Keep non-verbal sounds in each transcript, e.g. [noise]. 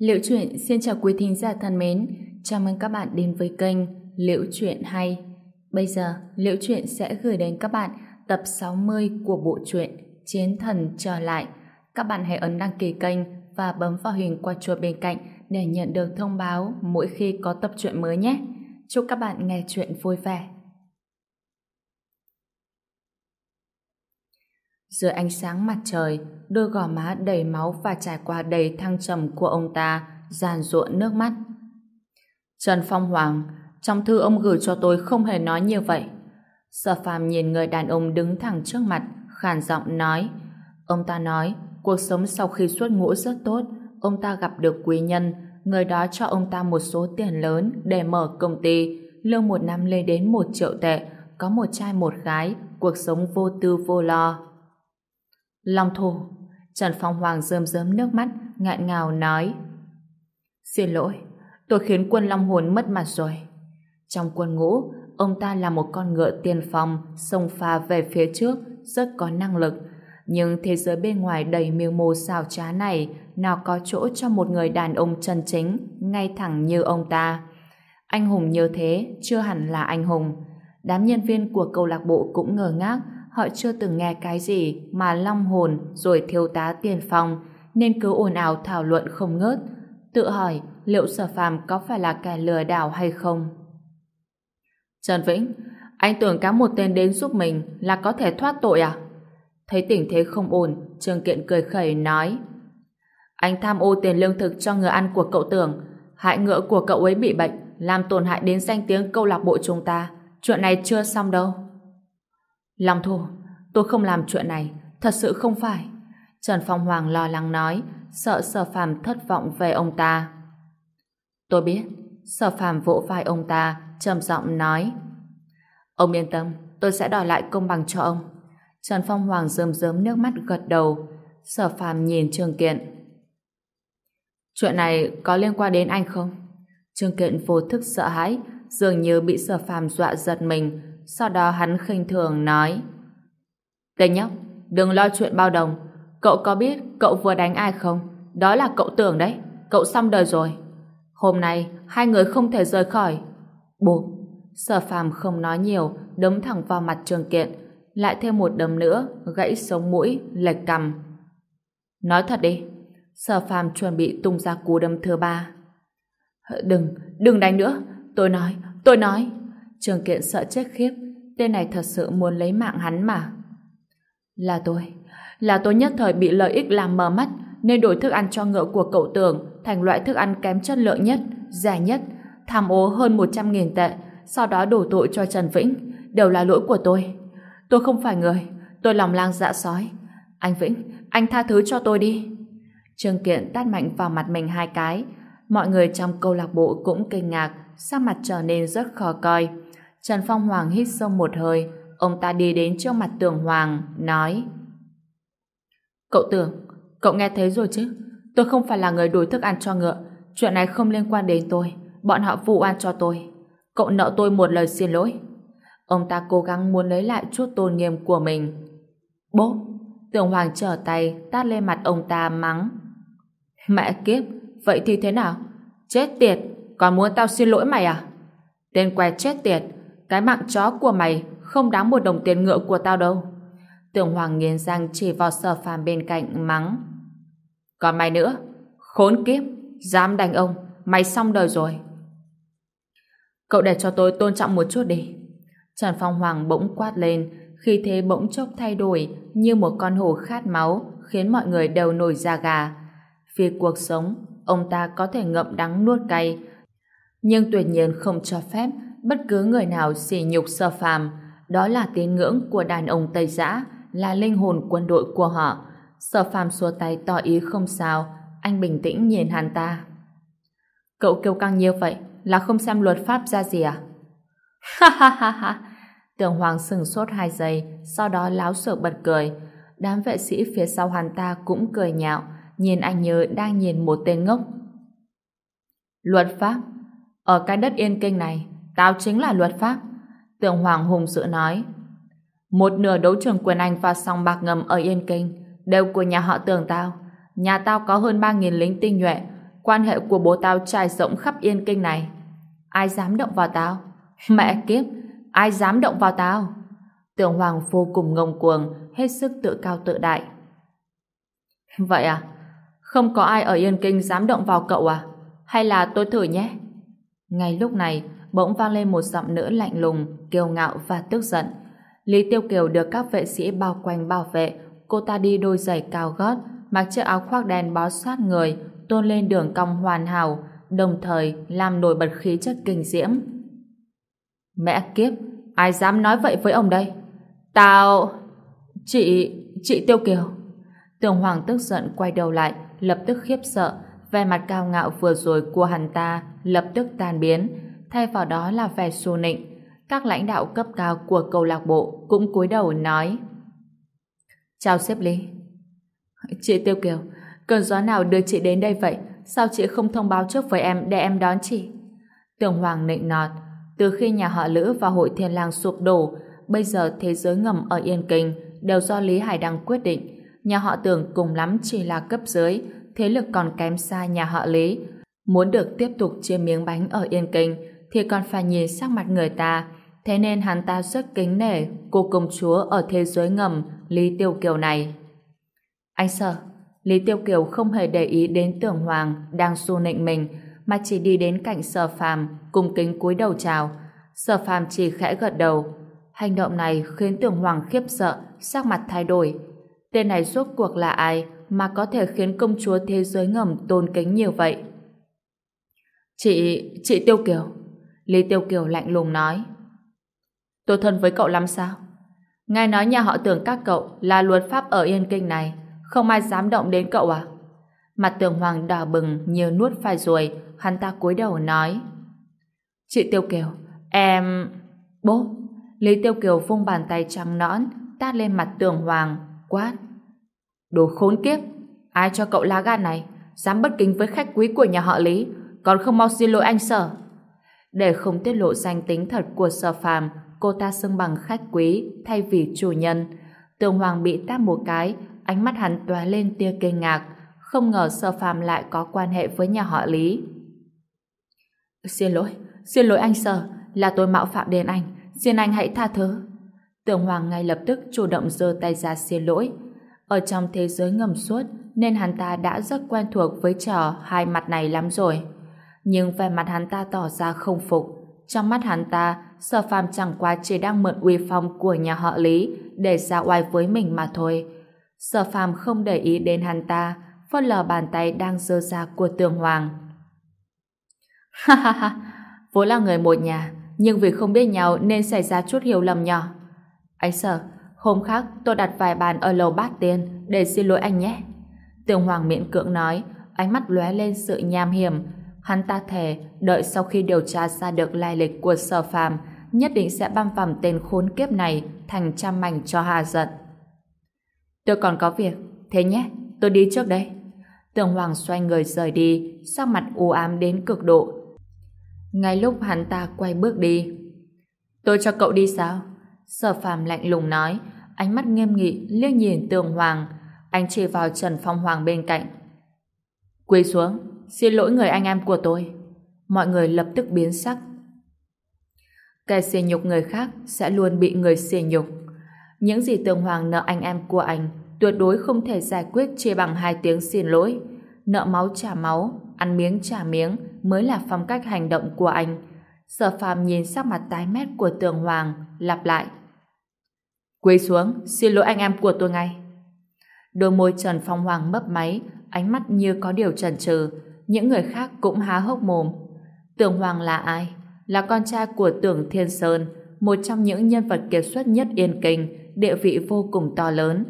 Liễu truyện xin chào quý thính giả thân mến, chào mừng các bạn đến với kênh Liễu truyện hay. Bây giờ, Liễu truyện sẽ gửi đến các bạn tập 60 của bộ truyện Chiến thần trở lại. Các bạn hãy ấn đăng ký kênh và bấm vào hình quả chuột bên cạnh để nhận được thông báo mỗi khi có tập truyện mới nhé. Chúc các bạn nghe truyện vui vẻ. Dưới ánh sáng mặt trời, đôi gò má đầy máu và trải qua đầy thăng trầm của ông ta giàn ruộng nước mắt. Trần Phong Hoàng, trong thư ông gửi cho tôi không hề nói như vậy. Sở phàm nhìn người đàn ông đứng thẳng trước mặt, khàn giọng nói. Ông ta nói, cuộc sống sau khi xuất ngũ rất tốt, ông ta gặp được quý nhân, người đó cho ông ta một số tiền lớn để mở công ty, lương một năm lên đến một triệu tệ, có một trai một gái, cuộc sống vô tư vô lo. Long thủ, Trần Phong Hoàng rơm rớm nước mắt, ngạn ngào nói. Xin lỗi, tôi khiến quân Long Hồn mất mặt rồi. Trong quân ngũ, ông ta là một con ngựa tiên phong, sông pha về phía trước, rất có năng lực. Nhưng thế giới bên ngoài đầy miêu mô xào trá này nào có chỗ cho một người đàn ông chân chính, ngay thẳng như ông ta. Anh hùng như thế, chưa hẳn là anh hùng. Đám nhân viên của câu lạc bộ cũng ngờ ngác, họ chưa từng nghe cái gì mà long hồn rồi thiếu tá tiền phong, nên cứ ồn ào thảo luận không ngớt. Tự hỏi, liệu sở phàm có phải là kẻ lừa đảo hay không? Trần Vĩnh, anh tưởng cá một tên đến giúp mình là có thể thoát tội à? Thấy tình thế không ổn, Trương Kiện cười khẩy nói, anh tham ô tiền lương thực cho người ăn của cậu tưởng. Hại ngựa của cậu ấy bị bệnh, làm tổn hại đến danh tiếng câu lạc bộ chúng ta. Chuyện này chưa xong đâu. Long Thu, tôi không làm chuyện này, thật sự không phải. Trần Phong Hoàng lo lắng nói, sợ Sở Phàm thất vọng về ông ta. Tôi biết, Sở Phàm vỗ vai ông ta, trầm giọng nói. Ông yên tâm, tôi sẽ đòi lại công bằng cho ông. Trần Phong Hoàng rơm rớm nước mắt gật đầu. Sở Phàm nhìn Trương Kiện. Chuyện này có liên quan đến anh không? Trương Kiện vô thức sợ hãi, dường như bị Sở Phàm dọa giật mình, sau đó hắn khinh thường nói Tên nhóc, đừng lo chuyện bao đồng. Cậu có biết cậu vừa đánh ai không? Đó là cậu tưởng đấy. Cậu xong đời rồi. Hôm nay, hai người không thể rời khỏi. Bụp. Sở phàm không nói nhiều, đấm thẳng vào mặt trường kiện. Lại thêm một đấm nữa, gãy sống mũi, lệch cằm. Nói thật đi. Sở phàm chuẩn bị tung ra cú đấm thứ ba. Đừng, đừng đánh nữa. Tôi nói, tôi nói. Trường kiện sợ chết khiếp, tên này thật sự muốn lấy mạng hắn mà. Là tôi, là tôi nhất thời bị lợi ích làm mờ mắt nên đổi thức ăn cho ngựa của cậu tưởng thành loại thức ăn kém chất lượng nhất, rẻ nhất, tham ô hơn 100.000 tệ, sau đó đổ tội cho Trần Vĩnh. Đều là lỗi của tôi. Tôi không phải người, tôi lòng lang dạ sói. Anh Vĩnh, anh tha thứ cho tôi đi. Trương Kiện tát mạnh vào mặt mình hai cái. Mọi người trong câu lạc bộ cũng kinh ngạc, sắc mặt trở nên rất khó coi. Trần Phong Hoàng hít sâu một hơi, ông ta đi đến trước mặt Tường Hoàng, nói Cậu Tường, cậu nghe thấy rồi chứ? Tôi không phải là người đổi thức ăn cho ngựa, chuyện này không liên quan đến tôi, bọn họ vụ an cho tôi. Cậu nợ tôi một lời xin lỗi. Ông ta cố gắng muốn lấy lại chút tôn nghiêm của mình. Bố! Tường Hoàng trở tay, tát lên mặt ông ta mắng. Mẹ kiếp, vậy thì thế nào? Chết tiệt, còn muốn tao xin lỗi mày à? Tên què chết tiệt, cái mạng chó của mày không đáng một đồng tiền ngựa của tao đâu. Tưởng Hoàng nghiến răng chỉ vào sở phàm bên cạnh mắng. Còn mày nữa, khốn kiếp, dám đánh ông, mày xong đời rồi. Cậu để cho tôi tôn trọng một chút đi. Trần Phong Hoàng bỗng quát lên, khi thế bỗng chốc thay đổi như một con hổ khát máu khiến mọi người đều nổi da gà. Vì cuộc sống, ông ta có thể ngậm đắng nuốt cay, nhưng tuyệt nhiên không cho phép bất cứ người nào sỉ nhục sơ phàm, đó là tín ngưỡng của đàn ông Tây Giã, là linh hồn quân đội của họ. Sở phàm xua tay tỏ ý không sao, anh bình tĩnh nhìn hắn ta. Cậu kêu căng như vậy là không xem luật pháp ra gì à? Ha ha ha ha! Tường Hoàng sừng sốt hai giây, sau đó láo sợ bật cười. Đám vệ sĩ phía sau hắn ta cũng cười nhạo, nhìn anh như đang nhìn một tên ngốc. Luật pháp? Ở cái đất yên kinh này, Tao chính là luật pháp. Tượng Hoàng hùng sự nói. Một nửa đấu trường quyền Anh và song bạc ngầm ở Yên Kinh đều của nhà họ Tưởng tao. Nhà tao có hơn 3.000 lính tinh nhuệ. quan hệ của bố tao trải rộng khắp yên kinh này. Ai dám động vào tao? [laughs] Mẹ kiếp, ai dám động vào tao? Tưởng Hoàng vô cùng ngông cuồng, hết sức tự cao tự đại. Vậy à? Không có ai ở Yên Kinh dám động vào cậu à? Hay là tôi thử nhé? Ngay lúc này, bỗng vang lên một giọng nữ lạnh lùng, kiêu ngạo và tức giận. Lý Tiêu Kiều được các vệ sĩ bao quanh bảo vệ, cô ta đi đôi giày cao gót, mặc chiếc áo khoác đen bó sát người, tôn lên đường cong hoàn hảo, đồng thời làm nổi bật khí chất kinh diễm. Mẹ kiếp, ai dám nói vậy với ông đây? Tao... Chị... chị Tiêu Kiều. Tường Hoàng tức giận quay đầu lại, lập tức khiếp sợ, vẻ mặt cao ngạo vừa rồi của hắn ta lập tức tan biến, thay vào đó là vẻ xu nịnh. Các lãnh đạo cấp cao của câu lạc bộ cũng cúi đầu nói Chào sếp Lý. Chị Tiêu Kiều, cơn gió nào đưa chị đến đây vậy? Sao chị không thông báo trước với em để em đón chị? Tường Hoàng nịnh nọt, từ khi nhà họ Lữ và hội Thiên Lang sụp đổ, bây giờ thế giới ngầm ở Yên Kinh đều do Lý Hải Đăng quyết định. Nhà họ Tường cùng lắm chỉ là cấp dưới, thế lực còn kém xa nhà họ Lý. Muốn được tiếp tục chia miếng bánh ở Yên Kinh thì còn phải nhìn sắc mặt người ta. Thế nên hắn ta rất kính nể cô công chúa ở thế giới ngầm Lý Tiêu Kiều này. Anh sợ, Lý Tiêu Kiều không hề để ý đến tưởng hoàng đang xu nịnh mình mà chỉ đi đến cạnh sở phàm cùng kính cúi đầu chào. Sở phàm chỉ khẽ gật đầu. Hành động này khiến tưởng hoàng khiếp sợ, sắc mặt thay đổi. Tên này rốt cuộc là ai mà có thể khiến công chúa thế giới ngầm tôn kính như vậy? Chị, chị Tiêu Kiều. Lý Tiêu Kiều lạnh lùng nói. Tôi thân với cậu lắm sao? Nghe nói nhà họ tưởng các cậu là luật pháp ở Yên Kinh này. Không ai dám động đến cậu à? Mặt tường hoàng đỏ bừng như nuốt phải ruồi, hắn ta cúi đầu nói. Chị Tiêu Kiều, em... Bố! Lý Tiêu Kiều vung bàn tay trắng nõn, tát lên mặt tường hoàng, quát. Đồ khốn kiếp! Ai cho cậu lá gan này? Dám bất kính với khách quý của nhà họ Lý, còn không mau xin lỗi anh sở. Để không tiết lộ danh tính thật của sở phàm, cô ta xưng bằng khách quý thay vì chủ nhân. Tường Hoàng bị tát một cái, ánh mắt hắn tóe lên tia kinh ngạc, không ngờ Sở Phàm lại có quan hệ với nhà họ Lý. Xin lỗi, xin lỗi anh Sở, là tôi mạo phạm đến anh, xin anh hãy tha thứ. Tường Hoàng ngay lập tức chủ động giơ tay ra xin lỗi. Ở trong thế giới ngầm suốt, nên hắn ta đã rất quen thuộc với trò hai mặt này lắm rồi. Nhưng vẻ mặt hắn ta tỏ ra không phục. Trong mắt hắn ta, Sở Phàm chẳng qua chỉ đang mượn uy phong của nhà họ Lý để ra oai với mình mà thôi. Sở Phàm không để ý đến hắn ta, phớt lờ bàn tay đang dơ ra của Tường Hoàng. [laughs] Ha ha ha, vốn là người một nhà, nhưng vì không biết nhau nên xảy ra chút hiểu lầm nhỏ. Anh Sở, hôm khác tôi đặt vài bàn ở lầu bát tiên để xin lỗi anh nhé. Tường Hoàng miễn cưỡng nói, ánh mắt lóe lên sự nham hiểm. Hắn ta thề, đợi sau khi điều tra ra được lai lịch của Sở Phàm, nhất định sẽ băm vằm tên khốn kiếp này thành trăm mảnh cho hà giận. Tôi còn có việc, thế nhé, tôi đi trước đây. Tường Hoàng xoay người rời đi, sắc mặt u ám đến cực độ. Ngay lúc hắn ta quay bước đi. Tôi cho cậu đi sao? Sở phàm lạnh lùng nói, ánh mắt nghiêm nghị liếc nhìn Tường Hoàng. Anh chỉ vào Trần Phong Hoàng bên cạnh. Quỳ xuống, xin lỗi người anh em của tôi. Mọi người lập tức biến sắc. Kẻ xỉ nhục người khác sẽ luôn bị người xỉ nhục. Những gì Tường Hoàng nợ anh em của anh tuyệt đối không thể giải quyết chỉ bằng hai tiếng xin lỗi. Nợ máu trả máu, ăn miếng trả miếng mới là phong cách hành động của anh. Sở phàm nhìn sắc mặt tái mét của Tường Hoàng, lặp lại. Quỳ xuống, xin lỗi anh em của tôi ngay. Đôi môi Trần Phong Hoàng mấp máy, ánh mắt như có điều chần chừ. Những người khác cũng há hốc mồm. Tưởng Hoàng là ai? Là con trai của Tưởng Thiên Sơn, một trong những nhân vật kiệt xuất nhất Yên Kinh, địa vị vô cùng to lớn.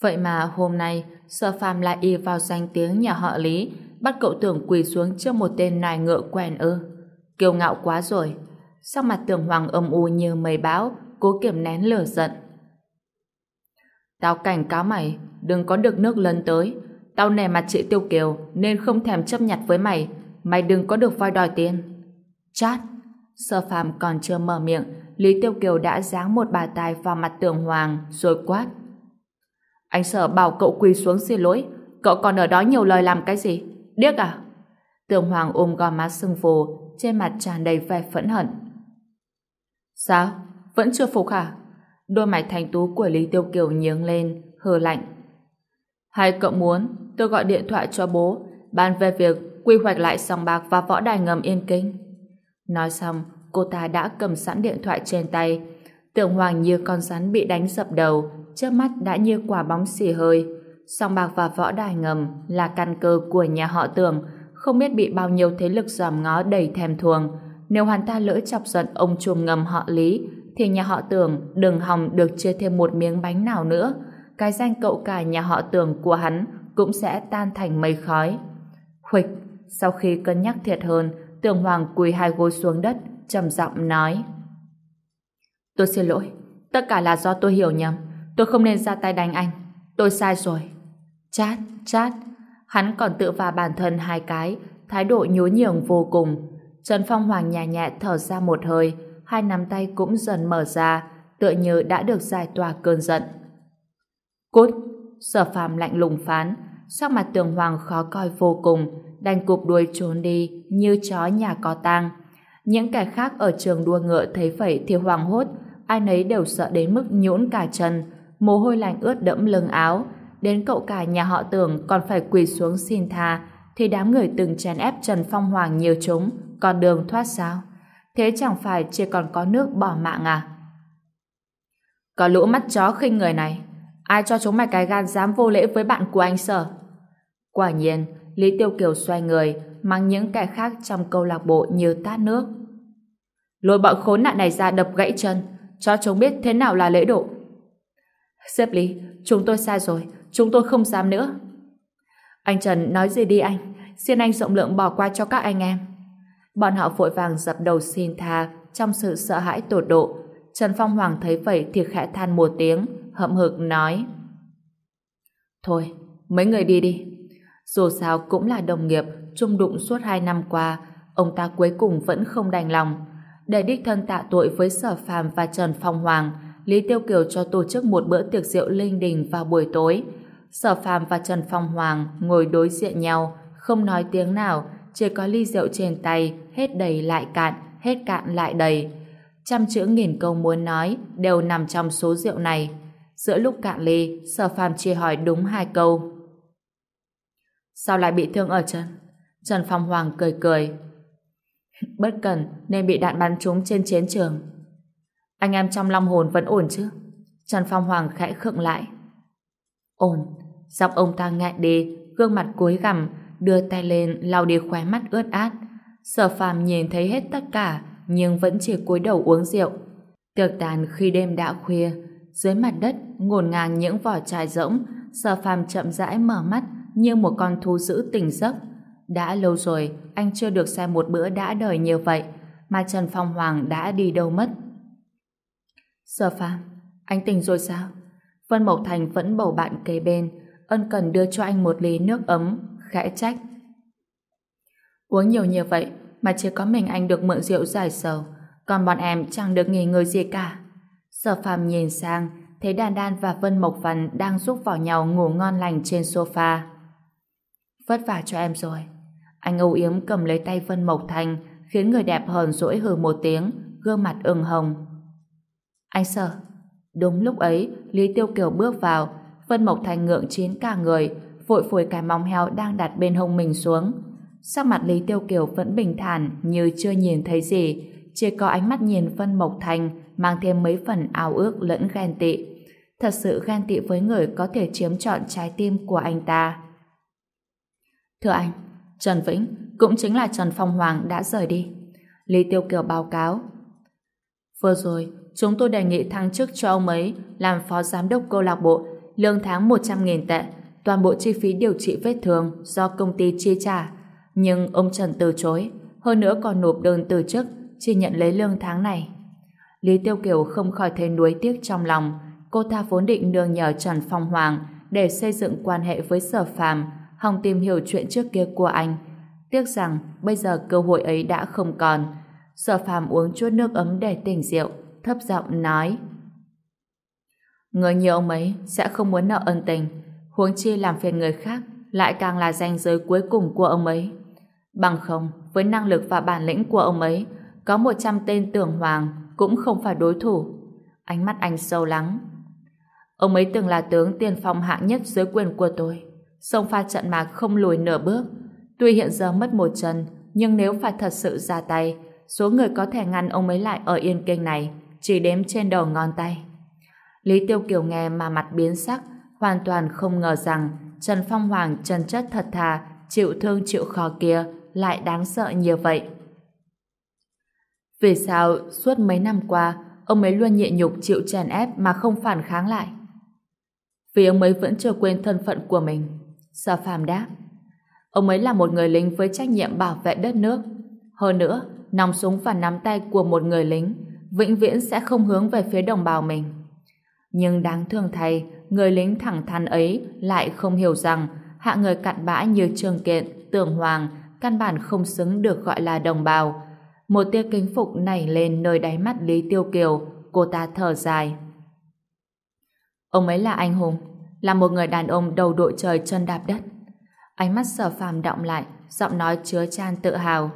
Vậy mà hôm nay, Sở Phàm lại y vào danh tiếng nhà họ Lý, bắt cậu tưởng quỳ xuống trước một tên nài ngựa quen ư. Kiêu ngạo quá rồi. Sắc mặt tưởng hoàng âm u như mây bão, cố kiềm nén lửa giận. Tao cảnh cáo mày, đừng có được nước lấn tới. Tao nề mặt chị Tiêu Kiều nên không thèm chấp nhặt với mày. Mày đừng có được voi đòi tiền. Chát! Sơ phàm còn chưa mở miệng, Lý Tiêu Kiều đã giáng một bà tài vào mặt tường hoàng, rồi quát. Anh sợ bảo cậu quỳ xuống xin lỗi, cậu còn ở đó nhiều lời làm cái gì? Điếc à? Tường Hoàng ôm gò má sưng phù, trên mặt tràn đầy vẻ phẫn hận. Sao? Vẫn chưa phục hả? Đôi mày thành tú của Lý Tiêu Kiều nhướng lên, hờ lạnh. Hay cậu muốn, tôi gọi điện thoại cho bố, bàn về việc quy hoạch lại sòng bạc và võ đài ngầm Yên Kinh. Nói xong, cô ta đã cầm sẵn điện thoại trên tay. Tưởng Hoàng như con rắn bị đánh dập đầu, trước mắt đã như quả bóng xì hơi. Sòng bạc và võ đài ngầm là căn cơ của nhà họ Tưởng, không biết bị bao nhiêu thế lực giòm ngó đầy thèm thuồng. Nếu hắn ta lỡ chọc giận ông chuồng ngầm họ Lý, thì nhà họ Tưởng đừng hòng được chia thêm một miếng bánh nào nữa. Cái danh cậu cả nhà họ Tưởng của hắn cũng sẽ tan thành mây khói. Khuịch, sau khi cân nhắc thiệt hơn, Tưởng Hoàng quỳ hai gối xuống đất, trầm giọng nói. Tôi xin lỗi, tất cả là do tôi hiểu nhầm. Tôi không nên ra tay đánh anh. Tôi sai rồi. Chát, chát. Hắn còn tự vào bản thân hai cái, thái độ nhối nhường vô cùng. Trần Phong Hoàng nhẹ nhẹ thở ra một hơi, hai nắm tay cũng dần mở ra, tựa như đã được giải tỏa cơn giận. Cút! Sở phàm lạnh lùng phán, sắc mặt tường hoàng khó coi vô cùng, đành cụp đuôi trốn đi như chó nhà có tang. Những kẻ khác ở trường đua ngựa thấy vậy thì hoàng hốt, ai nấy đều sợ đến mức nhũn cả chân, mồ hôi lạnh ướt đẫm lưng áo, đến cậu cả nhà họ tưởng còn phải quỳ xuống xin tha, thì đám người từng chèn ép Trần Phong Hoàng nhiều chúng, còn đường thoát sao? Thế chẳng phải chỉ còn có nước bỏ mạng à? Có lũ mắt chó khinh người này, ai cho chúng mày cái gan dám vô lễ với bạn của anh sở? Quả nhiên, Lý Tiêu Kiều xoay người, mang những kẻ khác trong câu lạc bộ như tát nước. Lôi bọn khốn nạn này ra đập gãy chân, cho chúng biết thế nào là lễ độ. xếp Lý, chúng tôi sai rồi, chúng tôi không dám nữa. Anh Trần nói gì đi anh, xin anh rộng lượng bỏ qua cho các anh em. Bọn họ vội vàng dập đầu xin tha trong sự sợ hãi tột độ. Trần Phong Hoàng thấy vậy thì khẽ than một tiếng, hậm hực nói. Thôi, mấy người đi đi. Dù sao cũng là đồng nghiệp, chung đụng suốt hai năm qua, ông ta cuối cùng vẫn không đành lòng. Để đích thân tạ tội với Sở Phàm và Trần Phong Hoàng, Lý Tiêu Kiều cho tổ chức một bữa tiệc rượu linh đình vào buổi tối. Sở Phàm và Trần Phong Hoàng ngồi đối diện nhau, không nói tiếng nào, chỉ có ly rượu trên tay, hết đầy lại cạn, hết cạn lại đầy. Trăm chữ nghìn câu muốn nói đều nằm trong số rượu này. Giữa lúc cạn ly, Sở Phàm chỉ hỏi đúng hai câu. Sao lại bị thương ở chân? Trần Phong Hoàng cười cười. [laughs] Bất cần nên bị đạn bắn trúng trên chiến trường. Anh em trong long hồn vẫn ổn chứ? Trần Phong Hoàng khẽ khựng lại. Ổn. Giọng ông ta ngại đi, gương mặt cúi gằm, đưa tay lên lau đi khóe mắt ướt át. Sở phàm nhìn thấy hết tất cả, nhưng vẫn chỉ cúi đầu uống rượu. Tiệc tàn khi đêm đã khuya, dưới mặt đất ngổn ngang những vỏ chai rỗng, sở phàm chậm rãi mở mắt như một con thú dữ tỉnh giấc. Đã lâu rồi, anh chưa được xem một bữa đã đời như vậy, mà Trần Phong Hoàng đã đi đâu mất. Sở phàm, anh tỉnh rồi sao? Vân Mộc Thành vẫn bầu bạn kế bên, ân cần đưa cho anh một ly nước ấm, khẽ trách. Uống nhiều như vậy mà chỉ có mình anh được mượn rượu giải sầu, còn bọn em chẳng được nghỉ ngơi gì cả. Sở phàm nhìn sang, thấy Đan Đan và Vân Mộc Văn đang giúp vào nhau ngủ ngon lành trên sofa. Vất vả cho em rồi. Anh âu yếm cầm lấy tay Vân Mộc Thành, khiến người đẹp hờn dỗi hừ một tiếng, gương mặt ửng hồng. Anh sợ. Đúng lúc ấy, Lý Tiêu Kiều bước vào, Vân Mộc Thành ngượng chín cả người, vội phủi cái móng heo đang đặt bên hông mình xuống. Sắc mặt Lý Tiêu Kiều vẫn bình thản như chưa nhìn thấy gì, chỉ có ánh mắt nhìn Vân Mộc Thành mang thêm mấy phần ao ước lẫn ghen tị. Thật sự ghen tị với người có thể chiếm trọn trái tim của anh ta. Thưa anh, Trần Vĩnh cũng chính là Trần Phong Hoàng đã rời đi. Lý Tiêu Kiều báo cáo. Vừa rồi, chúng tôi đề nghị thăng chức cho ông ấy làm phó giám đốc câu lạc bộ, lương tháng 100.000 tệ, toàn bộ chi phí điều trị vết thương do công ty chi trả. Nhưng ông Trần từ chối, hơn nữa còn nộp đơn từ chức, chỉ nhận lấy lương tháng này. Lý Tiêu Kiều không khỏi thấy nuối tiếc trong lòng, cô ta vốn định nương nhờ Trần Phong Hoàng để xây dựng quan hệ với sở phàm, hòng tìm hiểu chuyện trước kia của anh. Tiếc rằng bây giờ cơ hội ấy đã không còn. Sở phàm uống chút nước ấm để tỉnh rượu, thấp giọng nói. Người như ông ấy sẽ không muốn nợ ân tình, huống chi làm phiền người khác lại càng là danh giới cuối cùng của ông ấy. Bằng không, với năng lực và bản lĩnh của ông ấy, có 100 tên tưởng hoàng cũng không phải đối thủ. Ánh mắt anh sâu lắng. Ông ấy từng là tướng tiền phong hạng nhất dưới quyền của tôi. Sông pha trận mạc không lùi nửa bước. Tuy hiện giờ mất một chân, nhưng nếu phải thật sự ra tay, số người có thể ngăn ông ấy lại ở Yên Kinh này chỉ đếm trên đầu ngón tay. Lý Tiêu Kiều nghe mà mặt biến sắc, hoàn toàn không ngờ rằng Trần Phong Hoàng chân chất thật thà, chịu thương chịu khó kia lại đáng sợ như vậy. Vì sao suốt mấy năm qua ông ấy luôn nhịn nhục chịu chèn ép mà không phản kháng lại? Vì ông ấy vẫn chưa quên thân phận của mình. Sở phàm đáp. Ông ấy là một người lính với trách nhiệm bảo vệ đất nước. Hơn nữa, nòng súng và nắm tay của một người lính vĩnh viễn sẽ không hướng về phía đồng bào mình. Nhưng đáng thương thay, người lính thẳng thắn ấy lại không hiểu rằng hạ người cặn bã như trường Kiện, Tưởng Hoàng căn bản không xứng được gọi là đồng bào. Một tia kính phục nảy lên nơi đáy mắt Lý Tiêu Kiều, cô ta thở dài. Ông ấy là anh hùng, là một người đàn ông đầu đội trời chân đạp đất. Ánh mắt sở phàm động lại, giọng nói chứa chan tự hào.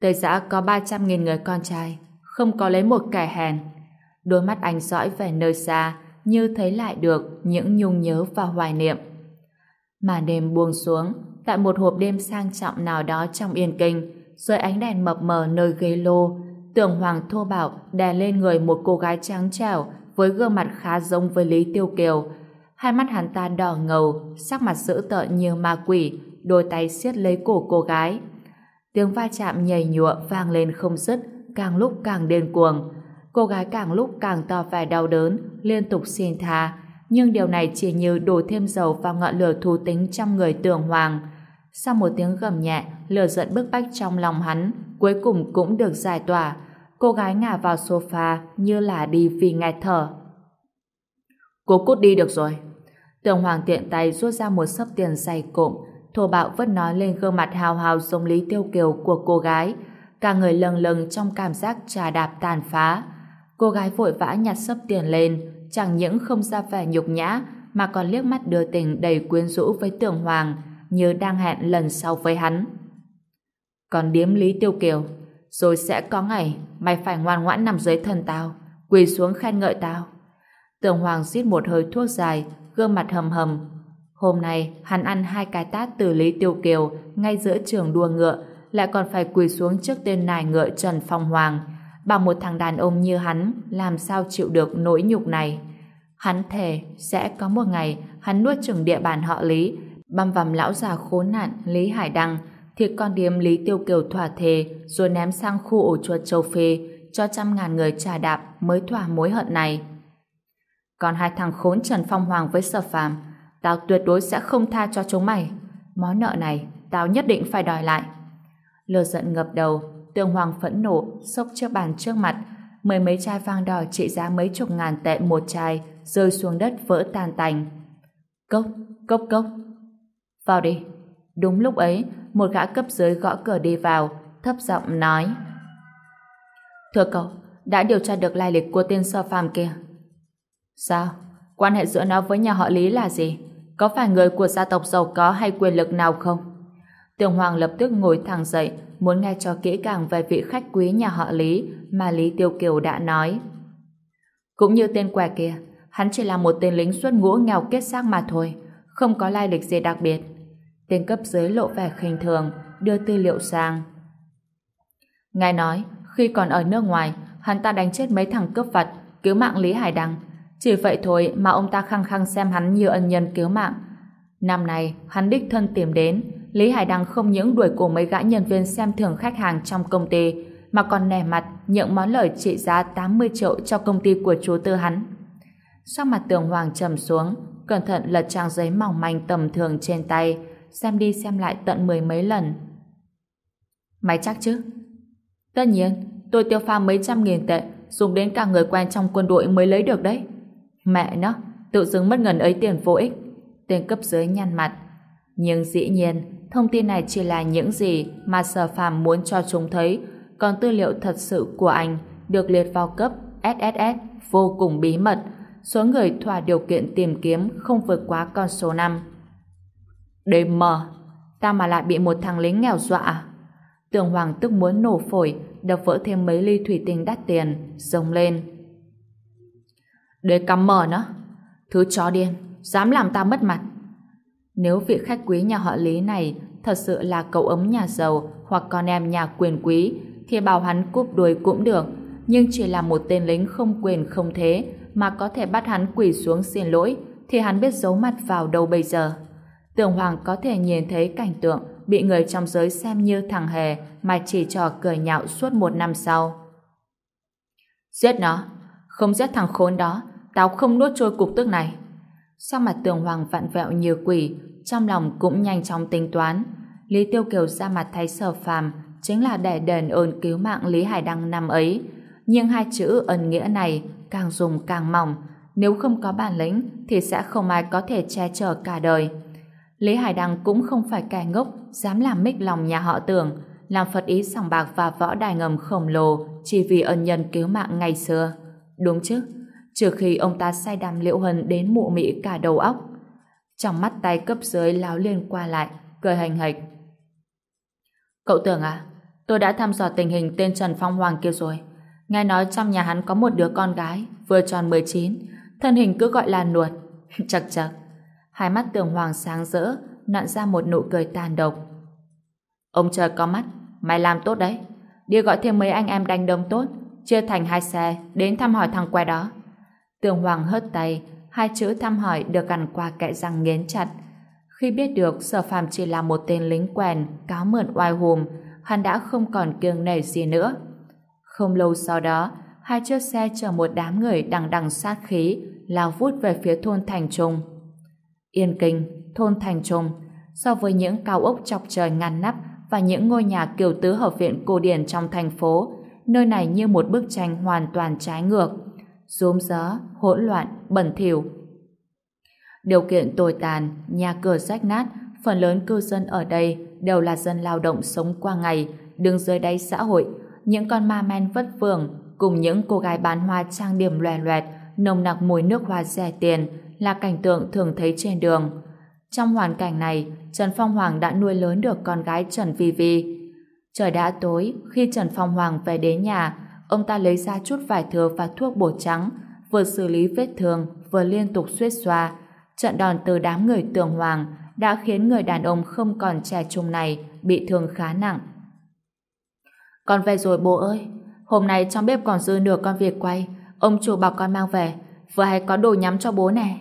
Tây giã có 300.000 người con trai, không có lấy một kẻ hèn. Đôi mắt anh dõi về nơi xa, như thấy lại được những nhung nhớ và hoài niệm. Mà đêm buông xuống, tại một hộp đêm sang trọng nào đó trong yên kinh, dưới ánh đèn mập mờ nơi ghế lô, tưởng hoàng thô bạo đè lên người một cô gái trắng trẻo với gương mặt khá giống với Lý Tiêu Kiều. Hai mắt hắn ta đỏ ngầu, sắc mặt dữ tợn như ma quỷ, đôi tay siết lấy cổ cô gái. Tiếng va chạm nhầy nhụa vang lên không dứt, càng lúc càng điên cuồng. Cô gái càng lúc càng to vẻ đau đớn, liên tục xin tha, nhưng điều này chỉ như đổ thêm dầu vào ngọn lửa thú tính trong người tưởng hoàng. Sau một tiếng gầm nhẹ, lửa giận bức bách trong lòng hắn, cuối cùng cũng được giải tỏa. Cô gái ngả vào sofa như là đi vì nghẹt thở. Cô cút đi được rồi. tường hoàng tiện tay rút ra một sấp tiền dày cộm, thô bạo vứt nó lên gương mặt hào hào giống Lý Tiêu Kiều của cô gái, cả người lâng lâng trong cảm giác trà đạp tàn phá. Cô gái vội vã nhặt sấp tiền lên, chẳng những không ra vẻ nhục nhã, mà còn liếc mắt đưa tình đầy quyến rũ với tường hoàng, như đang hẹn lần sau với hắn. Còn điếm Lý Tiêu Kiều, rồi sẽ có ngày mày phải ngoan ngoãn nằm dưới thân tao, quỳ xuống khen ngợi tao. Tưởng Hoàng giết một hơi thuốc dài, gương mặt hầm hầm. Hôm nay, hắn ăn hai cái tát từ Lý Tiêu Kiều ngay giữa trường đua ngựa, lại còn phải quỳ xuống trước tên nài ngựa Trần Phong Hoàng. bằng một thằng đàn ông như hắn làm sao chịu được nỗi nhục này. Hắn thề sẽ có một ngày hắn nuốt chừng địa bàn họ Lý, băm vằm lão già khốn nạn Lý Hải Đăng, thì con điếm Lý Tiêu Kiều thỏa thề rồi ném sang khu ổ chuột châu Phi cho trăm ngàn người trà đạp mới thỏa mối hận này. Còn hai thằng khốn Trần Phong Hoàng với Sở Phàm, tao tuyệt đối sẽ không tha cho chúng mày. Món nợ này, tao nhất định phải đòi lại. Lừa giận ngập đầu, Tương Hoàng phẫn nộ, xốc chiếc bàn trước mặt, mười mấy chai vang đỏ trị giá mấy chục ngàn tệ một chai, rơi xuống đất vỡ tan tành. Cốc, cốc cốc. Vào đi. Đúng lúc ấy, một gã cấp dưới gõ cửa đi vào, thấp giọng nói. Thưa cậu, đã điều tra được lai lịch của tên sơ phàm kia. Sao? Quan hệ giữa nó với nhà họ Lý là gì? Có phải người của gia tộc giàu có hay quyền lực nào không? Tường Hoàng lập tức ngồi thẳng dậy, muốn nghe cho kỹ càng về vị khách quý nhà họ Lý mà Lý Tiêu Kiều đã nói. Cũng như tên què kia, hắn chỉ là một tên lính xuất ngũ nghèo kết xác mà thôi, không có lai lịch gì đặc biệt. Tên cấp dưới lộ vẻ khinh thường, đưa tư liệu sang. Ngài nói, khi còn ở nước ngoài, hắn ta đánh chết mấy thằng cướp vặt, cứu mạng Lý Hải Đăng. Chỉ vậy thôi mà ông ta khăng khăng xem hắn như ân nhân cứu mạng. Năm nay, hắn đích thân tìm đến, Lý Hải Đăng không những đuổi cổ mấy gã nhân viên xem thường khách hàng trong công ty, mà còn nẻ mặt nhận món lời trị giá 80 triệu cho công ty của chú tư hắn. Sau mặt tường hoàng trầm xuống, cẩn thận lật trang giấy mỏng manh tầm thường trên tay, xem đi xem lại tận mười mấy lần. Mày chắc chứ? Tất nhiên, tôi tiêu pha mấy trăm nghìn tệ, dùng đến cả người quen trong quân đội mới lấy được đấy. Mẹ nó, tự dưng mất ngần ấy tiền vô ích. Tên cấp dưới nhăn mặt. Nhưng dĩ nhiên, thông tin này chỉ là những gì mà sở phàm muốn cho chúng thấy, còn tư liệu thật sự của anh được liệt vào cấp SSS vô cùng bí mật, số người thỏa điều kiện tìm kiếm không vượt quá con số 5. Đêm mờ, ta mà lại bị một thằng lính nghèo dọa? Tường Hoàng tức muốn nổ phổi, đập vỡ thêm mấy ly thủy tinh đắt tiền, rồng lên. Để cắm mờ nó. Thứ chó điên, dám làm ta mất mặt. Nếu vị khách quý nhà họ Lý này thật sự là cậu ấm nhà giàu hoặc con em nhà quyền quý, thì bảo hắn cúp đuôi cũng được, nhưng chỉ là một tên lính không quyền không thế mà có thể bắt hắn quỳ xuống xin lỗi, thì hắn biết giấu mặt vào đâu bây giờ. Tường Hoàng có thể nhìn thấy cảnh tượng bị người trong giới xem như thằng hề mà chỉ trò cười nhạo suốt một năm sau. Giết nó! Không giết thằng khốn đó, tao không nuốt trôi cục tức này. Sau mặt tường hoàng vặn vẹo như quỷ, trong lòng cũng nhanh chóng tính toán. Lý Tiêu Kiều ra mặt thấy sở phàm chính là để đền ơn cứu mạng Lý Hải Đăng năm ấy. Nhưng hai chữ ân nghĩa này càng dùng càng mỏng. Nếu không có bản lĩnh thì sẽ không ai có thể che chở cả đời. Lý Hải Đăng cũng không phải kẻ ngốc dám làm mích lòng nhà họ tưởng làm Phật ý sòng bạc và võ đài ngầm khổng lồ chỉ vì ân nhân cứu mạng ngày xưa. Đúng chứ? Trừ khi ông ta say đắm Liễu Hân đến mụ mị cả đầu óc. Trong mắt tay cấp dưới láo liên qua lại, cười hành hạch. Cậu tưởng à? Tôi đã thăm dò tình hình tên Trần Phong Hoàng kia rồi. Nghe nói trong nhà hắn có một đứa con gái, vừa tròn 19, thân hình cứ gọi là nuột. [laughs] chật chật. Hai mắt tường hoàng sáng rỡ, nặn ra một nụ cười tàn độc. Ông trời có mắt, mày làm tốt đấy. Đi gọi thêm mấy anh em đánh đông tốt, chia thành hai xe, đến thăm hỏi thằng que đó. Tường Hoàng hất tay, hai chữ thăm hỏi được gằn qua kẽ răng nghiến chặt. Khi biết được Sở Phàm chỉ là một tên lính quèn, cáo mượn oai hùm, hắn đã không còn kiêng nể gì nữa. Không lâu sau đó, hai chiếc xe chở một đám người đằng đằng sát khí, lao vút về phía thôn Thành Trung. Yên Kinh, thôn Thành Trung, so với những cao ốc chọc trời ngăn nắp và những ngôi nhà kiểu tứ hợp viện cổ điển trong thành phố, nơi này như một bức tranh hoàn toàn trái ngược. Rúm gió, hỗn loạn, bẩn thỉu. Điều kiện tồi tàn, nhà cửa rách nát, phần lớn cư dân ở đây đều là dân lao động sống qua ngày, đứng dưới đáy xã hội, những con ma men vất vưởng cùng những cô gái bán hoa trang điểm loè loẹt, nồng nặc mùi nước hoa rẻ tiền là cảnh tượng thường thấy trên đường. Trong hoàn cảnh này, Trần Phong Hoàng đã nuôi lớn được con gái Trần Vi Vi. Trời đã tối, khi Trần Phong Hoàng về đến nhà, ông ta lấy ra chút vải thừa và thuốc bột trắng, vừa xử lý vết thương, vừa liên tục suýt xoa. Trận đòn từ đám người tường hoàng đã khiến người đàn ông không còn trẻ trung này bị thương khá nặng. Con về rồi bố ơi, hôm nay trong bếp còn dư nửa con việc quay, ông chủ bảo con mang về, vừa hay có đồ nhắm cho bố nè.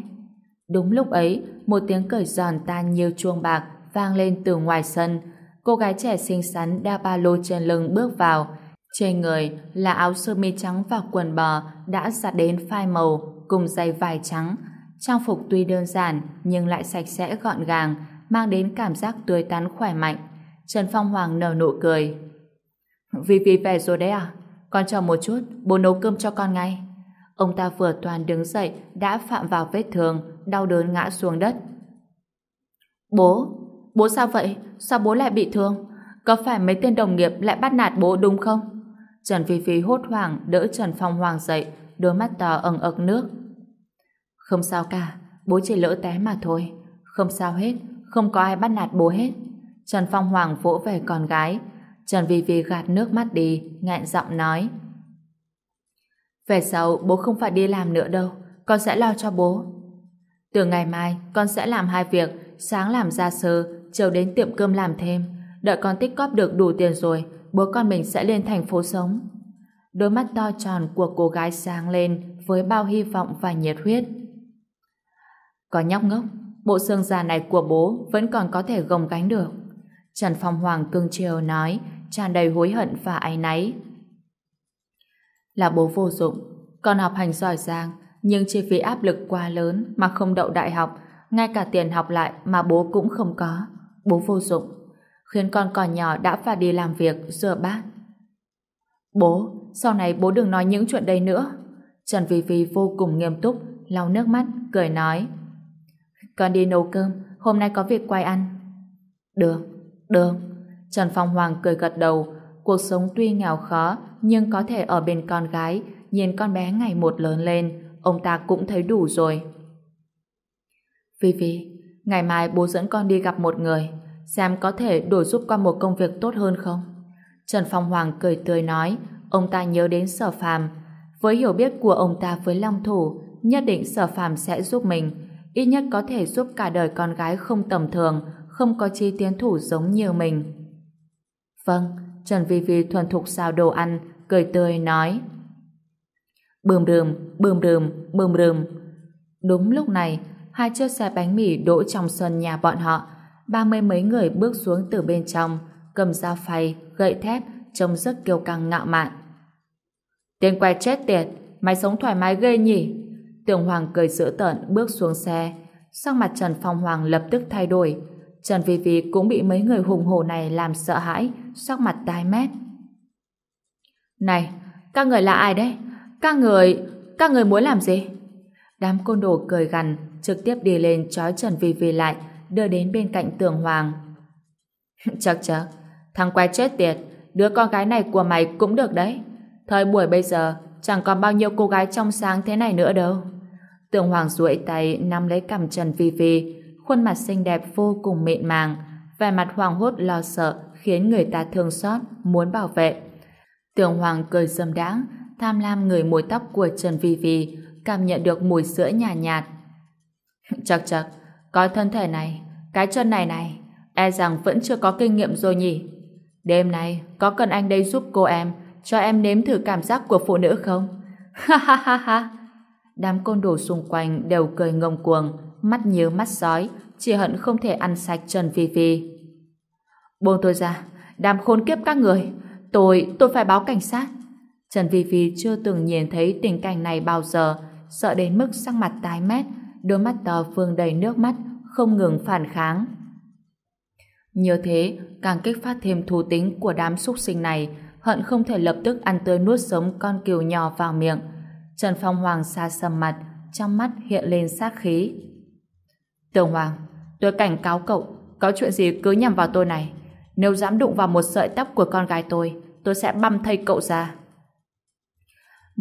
Đúng lúc ấy, một tiếng cười giòn tan như chuông bạc vang lên từ ngoài sân. Cô gái trẻ xinh xắn đa ba lô trên lưng bước vào. Trên người là áo sơ mi trắng và quần bò đã giặt đến phai màu cùng giày vải trắng. Trang phục tuy đơn giản nhưng lại sạch sẽ gọn gàng, mang đến cảm giác tươi tắn khỏe mạnh. Trần Phong Hoàng nở nụ cười. Vì vì về rồi đấy à? Con chờ một chút, bố nấu cơm cho con ngay. Ông ta vừa toàn đứng dậy đã phạm vào vết thương, đau đớn ngã xuống đất. Bố, bố sao vậy? Sao bố lại bị thương? Có phải mấy tên đồng nghiệp lại bắt nạt bố đúng không? Trần Phi Phi hốt hoảng đỡ Trần Phong Hoàng dậy, đôi mắt to ẩn ực nước. Không sao cả, bố chỉ lỡ té mà thôi. Không sao hết, không có ai bắt nạt bố hết. Trần Phong Hoàng vỗ về con gái. Trần Vi Vi gạt nước mắt đi, ngẹn giọng nói. Về sau bố không phải đi làm nữa đâu, con sẽ lo cho bố. Từ ngày mai, con sẽ làm hai việc, sáng làm ra sơ, chiều đến tiệm cơm làm thêm. Đợi con tích cóp được đủ tiền rồi, bố con mình sẽ lên thành phố sống. Đôi mắt to tròn của cô gái sáng lên với bao hy vọng và nhiệt huyết. Có nhóc ngốc, bộ xương già này của bố vẫn còn có thể gồng gánh được. Trần Phong Hoàng cưng chiều nói, tràn đầy hối hận và áy náy. Là bố vô dụng, con học hành giỏi giang, nhưng chi phí áp lực quá lớn mà không đậu đại học, ngay cả tiền học lại mà bố cũng không có. Bố vô dụng, khiến con còn nhỏ đã phải đi làm việc, rửa bát. Bố, sau này bố đừng nói những chuyện đây nữa. Trần Vi Vi vô cùng nghiêm túc, lau nước mắt, cười nói. Con đi nấu cơm, hôm nay có việc quay ăn. Được, được. Trần Phong Hoàng cười gật đầu, cuộc sống tuy nghèo khó, nhưng có thể ở bên con gái, nhìn con bé ngày một lớn lên, ông ta cũng thấy đủ rồi. Vi Vi, ngày mai bố dẫn con đi gặp một người, xem có thể đổi giúp con một công việc tốt hơn không? Trần Phong Hoàng cười tươi nói, ông ta nhớ đến sở phàm. Với hiểu biết của ông ta với Long Thủ, nhất định sở phàm sẽ giúp mình, ít nhất có thể giúp cả đời con gái không tầm thường, không có chi tiến thủ giống như mình. Vâng, Trần Vi Vi thuần thục xào đồ ăn, cười tươi nói bơm rơm, bơm rơm, bơm rơm. Đúng lúc này, hai chiếc xe bánh mì đỗ trong sân nhà bọn họ. Ba mươi mấy người bước xuống từ bên trong, cầm dao phay, gậy thép, trông rất kiêu căng ngạo mạn. Tên quẹt chết tiệt, mày sống thoải mái ghê nhỉ? tường Hoàng cười dữ tợn bước xuống xe. Sắc mặt Trần Phong Hoàng lập tức thay đổi. Trần Vi Vi cũng bị mấy người hùng hổ này làm sợ hãi, sắc mặt tái mét. Này, các người là ai đấy? Các người... các người muốn làm gì? Đám côn đồ cười gằn, trực tiếp đi lên trói Trần Vi Vi lại, đưa đến bên cạnh tường Hoàng. [laughs] chắc chắc, thằng quay chết tiệt, đứa con gái này của mày cũng được đấy. Thời buổi bây giờ, chẳng còn bao nhiêu cô gái trong sáng thế này nữa đâu. Tường Hoàng duỗi tay nắm lấy cằm Trần Vi Vi, khuôn mặt xinh đẹp vô cùng mịn màng, vẻ mặt hoàng hốt lo sợ khiến người ta thương xót, muốn bảo vệ. Tường Hoàng cười dâm đãng, tham lam người mùi tóc của Trần Vi Vi, cảm nhận được mùi sữa nhàn nhạt, [laughs] nhạt. Chắc chắc, có thân thể này, cái chân này này, e rằng vẫn chưa có kinh nghiệm rồi nhỉ. Đêm nay, có cần anh đây giúp cô em, cho em nếm thử cảm giác của phụ nữ không? [laughs] Ha ha ha ha! Đám côn đồ xung quanh đều cười ngông cuồng, mắt nhớ mắt sói, chỉ hận không thể ăn sạch Trần Vi Vi. Buông tôi ra, đám khốn kiếp các người, tôi, tôi phải báo cảnh sát. Trần Vi Vi chưa từng nhìn thấy tình cảnh này bao giờ, sợ đến mức sắc mặt tái mét, đôi mắt to phương đầy nước mắt, không ngừng phản kháng. Như thế, càng kích phát thêm thú tính của đám súc sinh này, hận không thể lập tức ăn tươi nuốt sống con kiều nhỏ vào miệng. Trần Phong Hoàng xa sầm mặt, trong mắt hiện lên sát khí. Tường Hoàng, tôi cảnh cáo cậu, có chuyện gì cứ nhằm vào tôi này. Nếu dám đụng vào một sợi tóc của con gái tôi, tôi sẽ băm thây cậu ra.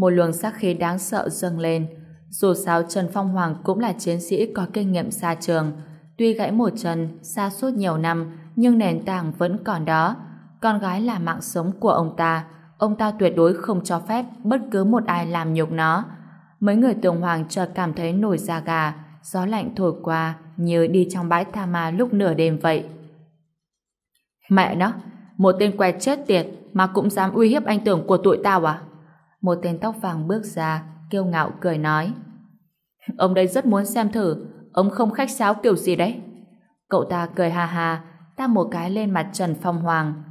Một luồng sát khí đáng sợ dâng lên. Dù sao Trần Phong Hoàng cũng là chiến sĩ có kinh nghiệm xa trường. Tuy gãy một chân, xa suốt nhiều năm, nhưng nền tảng vẫn còn đó. Con gái là mạng sống của ông ta. Ông ta tuyệt đối không cho phép bất cứ một ai làm nhục nó. Mấy người tường hoàng chợt cảm thấy nổi da gà, gió lạnh thổi qua như đi trong bãi tha ma lúc nửa đêm vậy. Mẹ nó, một tên què chết tiệt mà cũng dám uy hiếp anh tưởng của tụi tao à? Một tên tóc vàng bước ra, kiêu ngạo cười nói. Ông đây rất muốn xem thử, ông không khách sáo kiểu gì đấy. Cậu ta cười ha ha, ta một cái lên mặt Trần Phong Hoàng.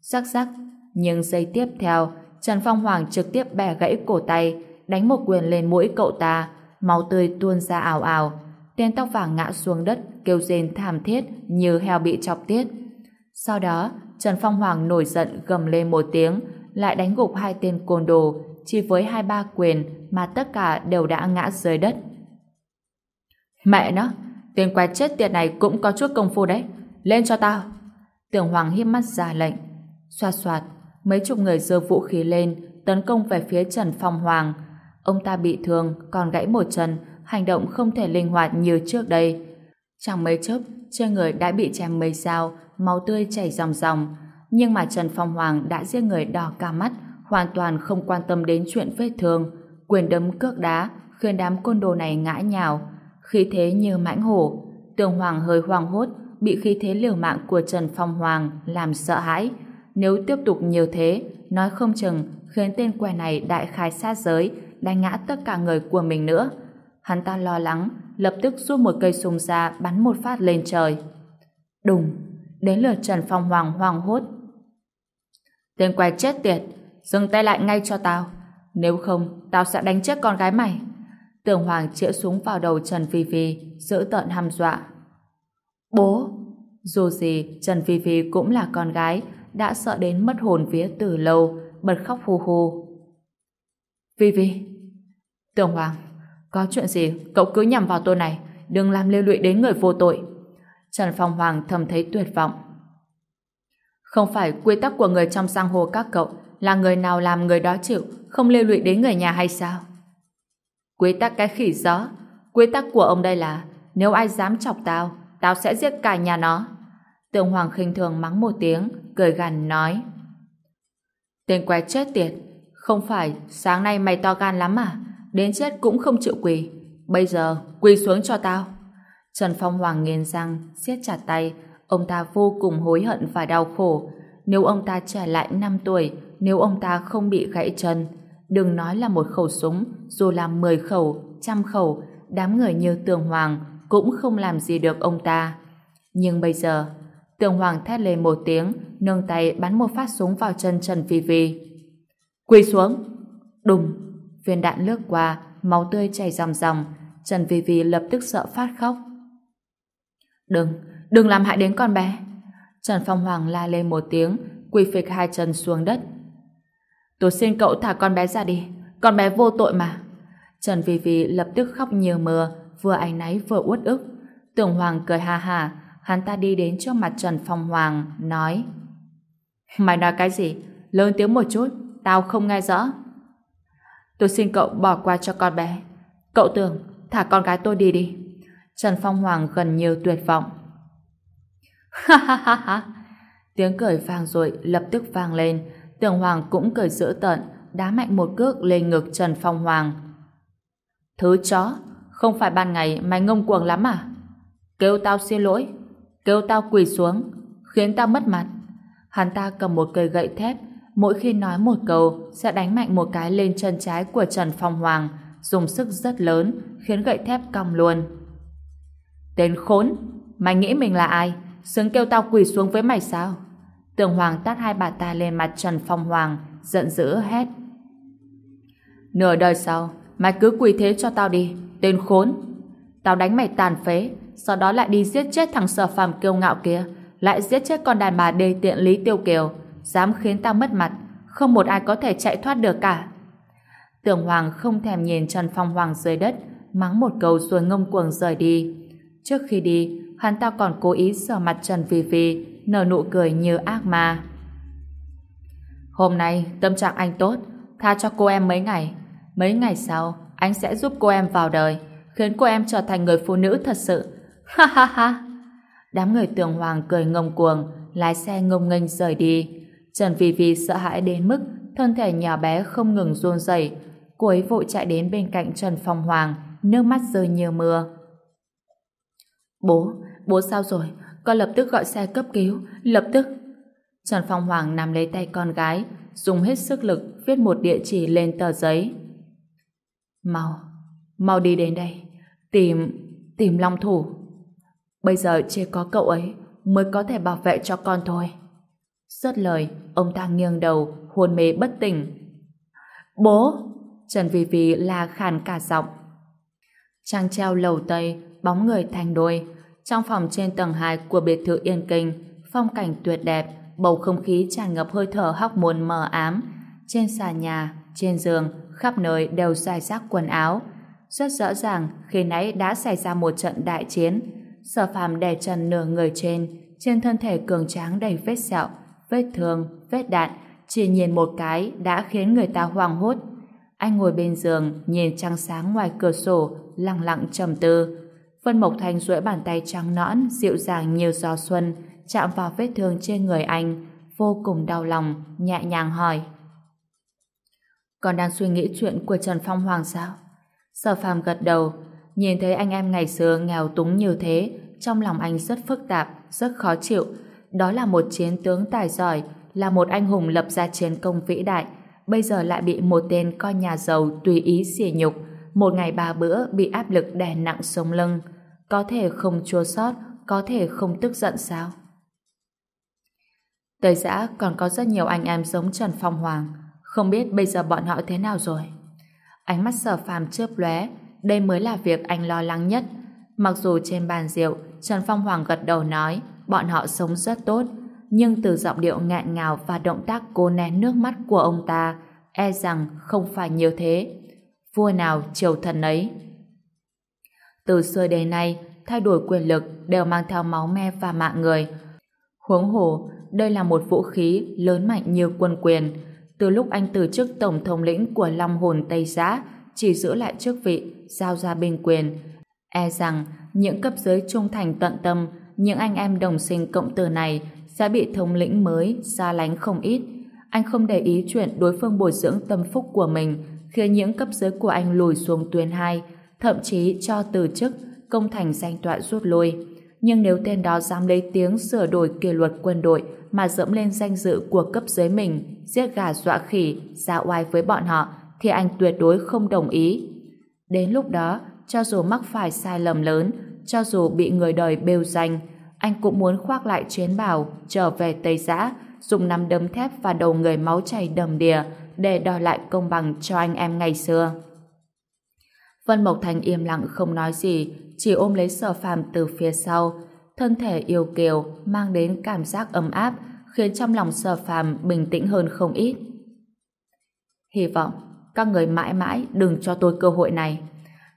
Rắc rắc, nhưng giây tiếp theo, Trần Phong Hoàng trực tiếp bẻ gãy cổ tay, đánh một quyền lên mũi cậu ta, máu tươi tuôn ra ảo ảo. Tên tóc vàng ngã xuống đất, kêu rên thảm thiết như heo bị chọc tiết. Sau đó, Trần Phong Hoàng nổi giận gầm lên một tiếng, lại đánh gục hai tên côn đồ, chỉ với hai ba quyền mà tất cả đều đã ngã dưới đất. Mẹ nó, tên quái chết tiệt này cũng có chút công phu đấy. Lên cho tao. Tưởng Hoàng hiếp mắt ra lệnh. Xoạt xoạt, mấy chục người giơ vũ khí lên, tấn công về phía Trần Phong Hoàng. Ông ta bị thương, còn gãy một chân, hành động không thể linh hoạt như trước đây. Chẳng mấy chốc, trên người đã bị chém mấy dao, máu tươi chảy ròng ròng. Nhưng mà Trần Phong Hoàng đã giết người đỏ cả mắt, hoàn toàn không quan tâm đến chuyện vết thương. Quyền đấm cước đá, khiến đám côn đồ này ngã nhào. Khí thế như mãnh hổ. Tường Hoàng hơi hoang hốt, bị khí thế liều mạng của Trần Phong Hoàng làm sợ hãi. Nếu tiếp tục như thế, nói không chừng khiến tên quẻ này đại khai sát giới, đánh ngã tất cả người của mình nữa. Hắn ta lo lắng, lập tức rút một cây súng ra bắn một phát lên trời. Đùng, đến lượt Trần Phong Hoàng hoang hốt. Tên quẻ chết tiệt, dừng tay lại ngay cho tao. Nếu không, tao sẽ đánh chết con gái mày. Tường Hoàng chĩa súng vào đầu Trần Phi Phi, giữ tợn hăm dọa. Bố! Dù gì, Trần Phi Phi cũng là con gái, đã sợ đến mất hồn vía từ lâu, bật khóc hù hù. Phi Phi! Tường Hoàng, có chuyện gì cậu cứ nhằm vào tôi này, đừng làm lê lụy đến người vô tội. Trần Phong Hoàng thầm thấy tuyệt vọng. Không phải quy tắc của người trong giang hồ các cậu là người nào làm người đó chịu, không liên lụy đến người nhà hay sao? Quy tắc cái khỉ gió. Quy tắc của ông đây là nếu ai dám chọc tao, tao sẽ giết cả nhà nó. Tường Hoàng khinh thường mắng một tiếng, cười gằn nói. Tên quái chết tiệt, không phải sáng nay mày to gan lắm à? Đến chết cũng không chịu quỳ. Bây giờ, quỳ xuống cho tao. Trần Phong Hoàng nghiền răng, siết chặt tay. Ông ta vô cùng hối hận và đau khổ. Nếu ông ta trẻ lại 5 tuổi, nếu ông ta không bị gãy chân, đừng nói là một khẩu súng, dù là 10 khẩu, trăm khẩu, đám người như Tường Hoàng cũng không làm gì được ông ta. Nhưng bây giờ, Tường Hoàng thét lên một tiếng, nâng tay bắn một phát súng vào chân Trần Phi Phi. Quỳ xuống! Đùng! Viên đạn lướt qua, máu tươi chảy ròng ròng. Trần Phi Phi lập tức sợ phát khóc. Đừng! Đừng làm hại đến con bé! Trần Phong Hoàng la lên một tiếng, quỳ phịch hai chân xuống đất. Tôi xin cậu thả con bé ra đi. Con bé vô tội mà. Trần Vy Vy lập tức khóc nhiều mưa, vừa áy náy vừa uất ức. Tưởng Hoàng cười ha ha, hắn ta đi đến trước mặt Trần Phong Hoàng, nói Mày nói cái gì? Lớn tiếng một chút, tao không nghe rõ. Tôi xin cậu bỏ qua cho con bé. Cậu tưởng, thả con gái tôi đi đi. Trần Phong Hoàng gần như tuyệt vọng. [laughs] Ha ha ha ha! Tiếng cười vang rồi lập tức vang lên. Tưởng Hoàng cũng cười dữ tợn, đá mạnh một cước lên ngực Trần Phong Hoàng. Thứ chó, không phải ban ngày mày ngông cuồng lắm à? Kêu tao xin lỗi, kêu tao quỳ xuống, khiến tao mất mặt. Hắn ta cầm một cây gậy thép, mỗi khi nói một câu sẽ đánh mạnh một cái lên chân trái của Trần Phong Hoàng, dùng sức rất lớn, khiến gậy thép cong luôn. Tên khốn, mày nghĩ mình là ai? Xứng kêu tao quỳ xuống với mày sao? Tường Hoàng tát hai bà ta lên mặt Trần Phong Hoàng, giận dữ hét. Nửa đời sau, mày cứ quỳ thế cho tao đi, tên khốn. Tao đánh mày tàn phế, sau đó lại đi giết chết thằng sở phàm kiêu ngạo kia, lại giết chết con đàn bà đê tiện Lý Tiêu Kiều, dám khiến tao mất mặt, không một ai có thể chạy thoát được cả. Tường Hoàng không thèm nhìn Trần Phong Hoàng dưới đất, mắng một câu rồi ngông cuồng rời đi. Trước khi đi, hắn ta còn cố ý sờ mặt Trần Phi Phi, nở nụ cười như ác ma. Hôm nay, tâm trạng anh tốt, tha cho cô em mấy ngày. Mấy ngày sau, anh sẽ giúp cô em vào đời, khiến cô em trở thành người phụ nữ thật sự. [laughs] Ha ha ha! Đám người tường hoàng cười ngông cuồng, lái xe ngông nghênh rời đi. Trần Phi Phi sợ hãi đến mức thân thể nhỏ bé không ngừng run rẩy. Cô ấy vội chạy đến bên cạnh Trần Phong Hoàng, nước mắt rơi như mưa. Bố, bố sao rồi? Con lập tức gọi xe cấp cứu, lập tức. Trần Phong Hoàng nắm lấy tay con gái, dùng hết sức lực viết một địa chỉ lên tờ giấy. Mau, mau đi đến đây, tìm, tìm Long Thủ. Bây giờ chỉ có cậu ấy mới có thể bảo vệ cho con thôi. Rất lời, ông ta nghiêng đầu, hôn mê bất tỉnh. Bố! Trần Vì Vì la khàn cả giọng. Trang treo lầu Tây, bóng người thành đôi. Trong phòng trên tầng 2 của biệt thự Yên Kinh, phong cảnh tuyệt đẹp, bầu không khí tràn ngập hơi thở hóc môn mờ ám. Trên xà nhà, trên giường, khắp nơi đều dài rác quần áo. Rất rõ ràng, khi nãy đã xảy ra một trận đại chiến. Sở phàm đè trần nửa người trên, trên thân thể cường tráng đầy vết sẹo, vết thương, vết đạn, chỉ nhìn một cái đã khiến người ta hoang hốt. Anh ngồi bên giường, nhìn trăng sáng ngoài cửa sổ, lặng lặng trầm tư. Vân Mộc Thành duỗi bàn tay trắng nõn, dịu dàng như gió xuân, chạm vào vết thương trên người anh, vô cùng đau lòng, nhẹ nhàng hỏi. Còn đang suy nghĩ chuyện của Trần Phong Hoàng sao? Sở phàm gật đầu, nhìn thấy anh em ngày xưa nghèo túng như thế, trong lòng anh rất phức tạp, rất khó chịu. Đó là một chiến tướng tài giỏi, là một anh hùng lập ra chiến công vĩ đại, bây giờ lại bị một tên con nhà giàu tùy ý xỉ nhục, một ngày ba bữa bị áp lực đè nặng sống lưng. Có thể không chua sót, có thể không tức giận sao? Tây giã còn có rất nhiều anh em giống Trần Phong Hoàng, không biết bây giờ bọn họ thế nào rồi. Ánh mắt sở phàm chớp lóe, đây mới là việc anh lo lắng nhất. Mặc dù trên bàn rượu, Trần Phong Hoàng gật đầu nói bọn họ sống rất tốt, nhưng từ giọng điệu ngạn ngào và động tác cố nén nước mắt của ông ta, e rằng không phải nhiều thế. Vua nào triều thần ấy. Từ xưa đến nay, thay đổi quyền lực đều mang theo máu me và mạng người. Huống hồ, đây là một vũ khí lớn mạnh như quân quyền. Từ lúc anh từ chức tổng thống lĩnh của Long Hồn Tây Giã, chỉ giữ lại chức vị, giao ra binh quyền. E rằng những cấp dưới trung thành tận tâm những anh em đồng sinh cộng tử này sẽ bị thống lĩnh mới xa lánh không ít. Anh không để ý chuyện đối phương bồi dưỡng tâm phúc của mình khiến những cấp dưới của anh lùi xuống tuyến hai thậm chí cho từ chức, công thành danh toại rút lui. Nhưng nếu tên đó dám lấy tiếng sửa đổi kỷ luật quân đội mà dẫm lên danh dự của cấp dưới mình, giết gà dọa khỉ, ra oai với bọn họ, thì anh tuyệt đối không đồng ý. Đến lúc đó, cho dù mắc phải sai lầm lớn, cho dù bị người đời bêu danh, anh cũng muốn khoác lại chiến bào, trở về Tây Giã, dùng nắm đấm thép và đầu người máu chảy đầm đìa để đòi lại công bằng cho anh em ngày xưa. Vân Mộc Thành im lặng không nói gì, chỉ ôm lấy sở phàm từ phía sau. Thân thể yêu kiều mang đến cảm giác ấm áp, khiến trong lòng sở phàm bình tĩnh hơn không ít. Hy vọng các người mãi mãi đừng cho tôi cơ hội này.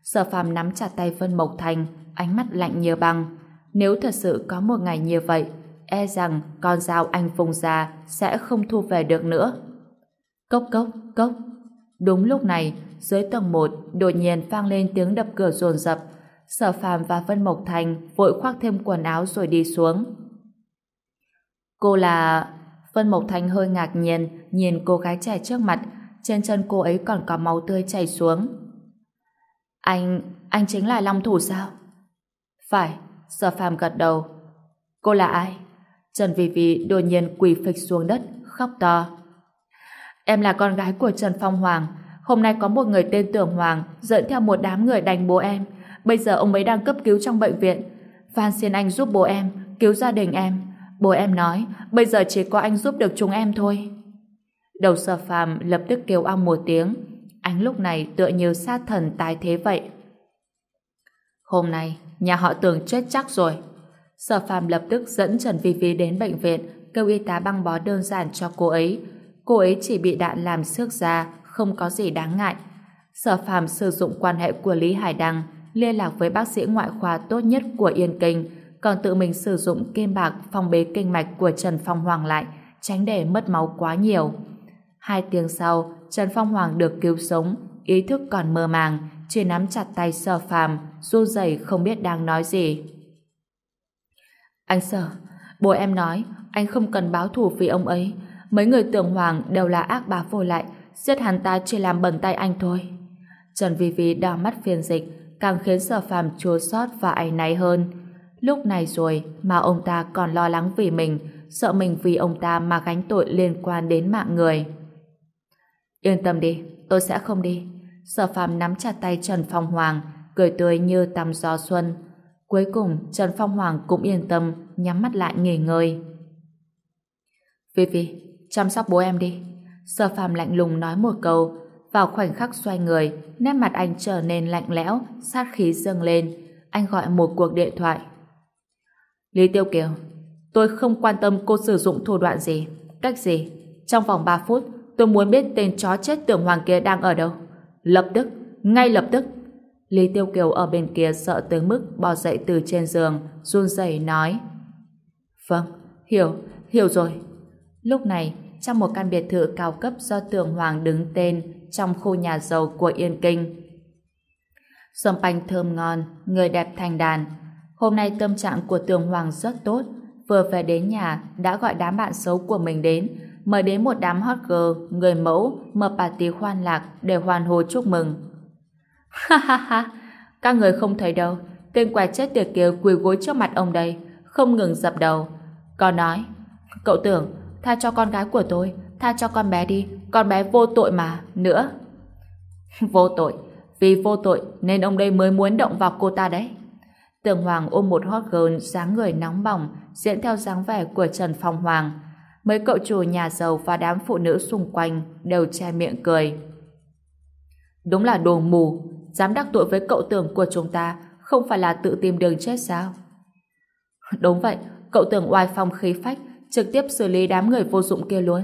Sở phàm nắm chặt tay Vân Mộc Thành, ánh mắt lạnh như băng. Nếu thật sự có một ngày như vậy, e rằng con dao anh phùng ra sẽ không thu về được nữa. Cốc cốc, cốc. Đúng lúc này, dưới tầng 1 đột nhiên vang lên tiếng đập cửa rồn rập. Sở Phàm và Vân Mộc Thành vội khoác thêm quần áo rồi đi xuống. Cô là... Vân Mộc Thành hơi ngạc nhiên nhìn cô gái trẻ trước mặt trên chân cô ấy còn có máu tươi chảy xuống. Anh... anh chính là Long Thủ sao? Phải, Sở Phàm gật đầu. Cô là ai? Trần Vì Vì đột nhiên quỳ phịch xuống đất, khóc to. Em là con gái của Trần Phong Hoàng. Hôm nay có một người tên Tưởng Hoàng dẫn theo một đám người đánh bố em. Bây giờ ông ấy đang cấp cứu trong bệnh viện. Phan xin anh giúp bố em, cứu gia đình em. Bố em nói, bây giờ chỉ có anh giúp được chúng em thôi. Đầu sở phàm lập tức kêu ong một tiếng. Anh lúc này tựa như sát thần tái thế vậy. Hôm nay, nhà họ tưởng chết chắc rồi. Sở phàm lập tức dẫn Trần Vi Vi đến bệnh viện, kêu y tá băng bó đơn giản cho cô ấy. Cô ấy chỉ bị đạn làm xước da, không có gì đáng ngại. Sở phàm sử dụng quan hệ của Lý Hải Đăng, liên lạc với bác sĩ ngoại khoa tốt nhất của Yên Kinh, còn tự mình sử dụng kim bạc phong bế kinh mạch của Trần Phong Hoàng lại, tránh để mất máu quá nhiều. Hai tiếng sau, Trần Phong Hoàng được cứu sống, ý thức còn mơ màng, chỉ nắm chặt tay sở phàm, run rẩy không biết đang nói gì. Anh sở, bố em nói, anh không cần báo thù vì ông ấy. Mấy người tưởng Hoàng đều là ác bá vô lại, giết hắn ta chỉ làm bẩn tay anh thôi. Trần Vi Vi đào mắt phiền dịch, càng khiến sở phàm chua xót và áy náy hơn. Lúc này rồi mà ông ta còn lo lắng vì mình, sợ mình vì ông ta mà gánh tội liên quan đến mạng người. Yên tâm đi, tôi sẽ không đi. Sở phàm nắm chặt tay Trần Phong Hoàng, cười tươi như tắm gió xuân. Cuối cùng, Trần Phong Hoàng cũng yên tâm, nhắm mắt lại nghỉ ngơi. Vivi, chăm sóc bố em đi. Sở phàm lạnh lùng nói một câu, vào khoảnh khắc xoay người, nét mặt anh trở nên lạnh lẽo, sát khí dâng lên. Anh gọi một cuộc điện thoại. Lý Tiêu Kiều, tôi không quan tâm cô sử dụng thủ đoạn gì, cách gì. Trong vòng 3 phút, tôi muốn biết tên chó chết tưởng hoàng kia đang ở đâu. Lập tức, ngay lập tức. Lý Tiêu Kiều ở bên kia sợ tới mức bò dậy từ trên giường, run rẩy nói. Vâng, hiểu, hiểu rồi. Lúc này, trong một căn biệt thự cao cấp do tường Hoàng đứng tên trong khu nhà giàu của Yên Kinh. Sâm panh thơm ngon, người đẹp thành đàn. Hôm nay tâm trạng của tường Hoàng rất tốt. Vừa về đến nhà, đã gọi đám bạn xấu của mình đến, mời đến một đám hot girl, người mẫu, mở party khoan lạc để hoàn hồ chúc mừng. [laughs] Ha ha ha, các người không thấy đâu, tên quà chết tiệt kia quỳ gối trước mặt ông đây, không ngừng dập đầu. Còn nói, cậu tưởng, tha cho con gái của tôi, tha cho con bé đi, con bé vô tội mà, nữa. [laughs] vô tội, vì vô tội nên ông đây mới muốn động vào cô ta đấy. Tường Hoàng ôm một hot girl dáng người nóng bỏng, diễn theo dáng vẻ của Trần Phong Hoàng. Mấy cậu chủ nhà giàu và đám phụ nữ xung quanh đều che miệng cười. Đúng là đồ mù, dám đắc tội với cậu tưởng của chúng ta không phải là tự tìm đường chết sao? [laughs] Đúng vậy, cậu tưởng oai phong khí phách trực tiếp xử lý đám người vô dụng kia luôn.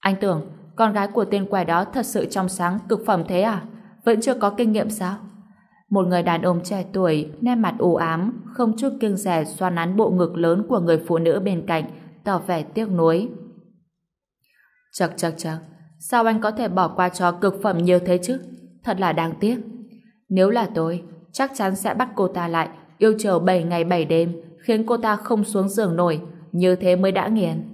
Anh tưởng con gái của tên quẻ đó thật sự trong sáng cực phẩm thế à? Vẫn chưa có kinh nghiệm sao? Một người đàn ông trẻ tuổi, nét mặt u ám, không chút kiêng rẻ xoa nắn bộ ngực lớn của người phụ nữ bên cạnh, tỏ vẻ tiếc nuối. Chật chật chật, sao anh có thể bỏ qua cho cực phẩm như thế chứ? Thật là đáng tiếc. Nếu là tôi, chắc chắn sẽ bắt cô ta lại, yêu chờ 7 ngày 7 đêm, khiến cô ta không xuống giường nổi, như thế mới đã nghiền.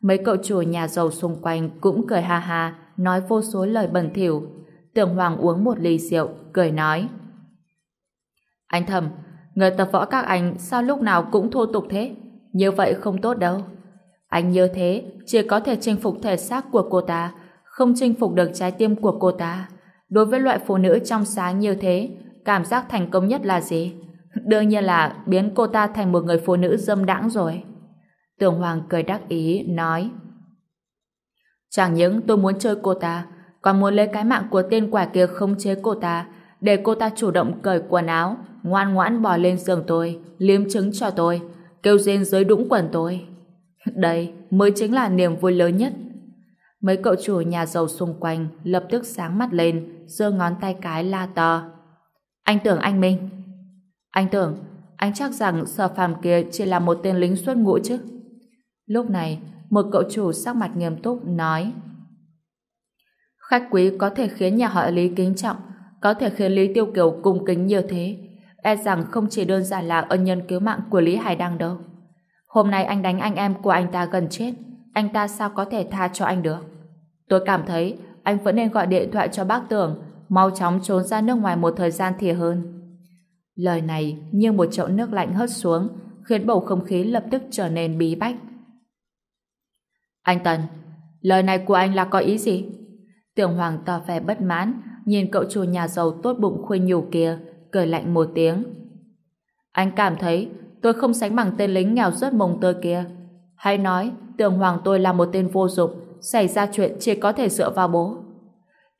Mấy cậu chủ nhà giàu xung quanh cũng cười ha ha, nói vô số lời bẩn thỉu. Tưởng Hoàng uống một ly rượu, cười nói. Anh thầm, người tập võ các anh sao lúc nào cũng thô tục thế? Như vậy không tốt đâu. Anh như thế chỉ có thể chinh phục thể xác của cô ta, không chinh phục được trái tim của cô ta. Đối với loại phụ nữ trong sáng như thế, cảm giác thành công nhất là gì? Đương nhiên là biến cô ta thành một người phụ nữ dâm đãng rồi. Tưởng Hoàng cười đắc ý, nói Chẳng những tôi muốn chơi cô ta, còn muốn lấy cái mạng của tên quả kia không chế cô ta, để cô ta chủ động cởi quần áo, ngoan ngoãn bò lên giường tôi, liếm trứng cho tôi, kêu rên dưới đũng quần tôi. [laughs] Đây mới chính là niềm vui lớn nhất. Mấy cậu chủ nhà giàu xung quanh lập tức sáng mắt lên, giơ ngón tay cái la to. Anh tưởng anh Minh. Anh tưởng, anh chắc rằng sở phàm kia chỉ là một tên lính xuất ngũ chứ. Lúc này, một cậu chủ sắc mặt nghiêm túc nói Khách quý có thể khiến nhà họ Lý kính trọng, có thể khiến Lý Tiêu Kiều cung kính như thế. E rằng không chỉ đơn giản là ân nhân cứu mạng của Lý Hải Đăng đâu. Hôm nay anh đánh anh em của anh ta gần chết, anh ta sao có thể tha cho anh được? Tôi cảm thấy anh vẫn nên gọi điện thoại cho bác Tưởng, mau chóng trốn ra nước ngoài một thời gian thì hơn. Lời này như một chậu nước lạnh hất xuống, khiến bầu không khí lập tức trở nên bí bách. Anh Tần, lời này của anh là có ý gì? Tưởng Hoàng tỏ vẻ bất mãn, nhìn cậu chủ nhà giàu tốt bụng khuyên nhủ kia, cười lạnh một tiếng. Anh cảm thấy tôi không sánh bằng tên lính nghèo rớt mồng tơi kia. Hay nói, tưởng Hoàng tôi là một tên vô dụng, xảy ra chuyện chỉ có thể dựa vào bố.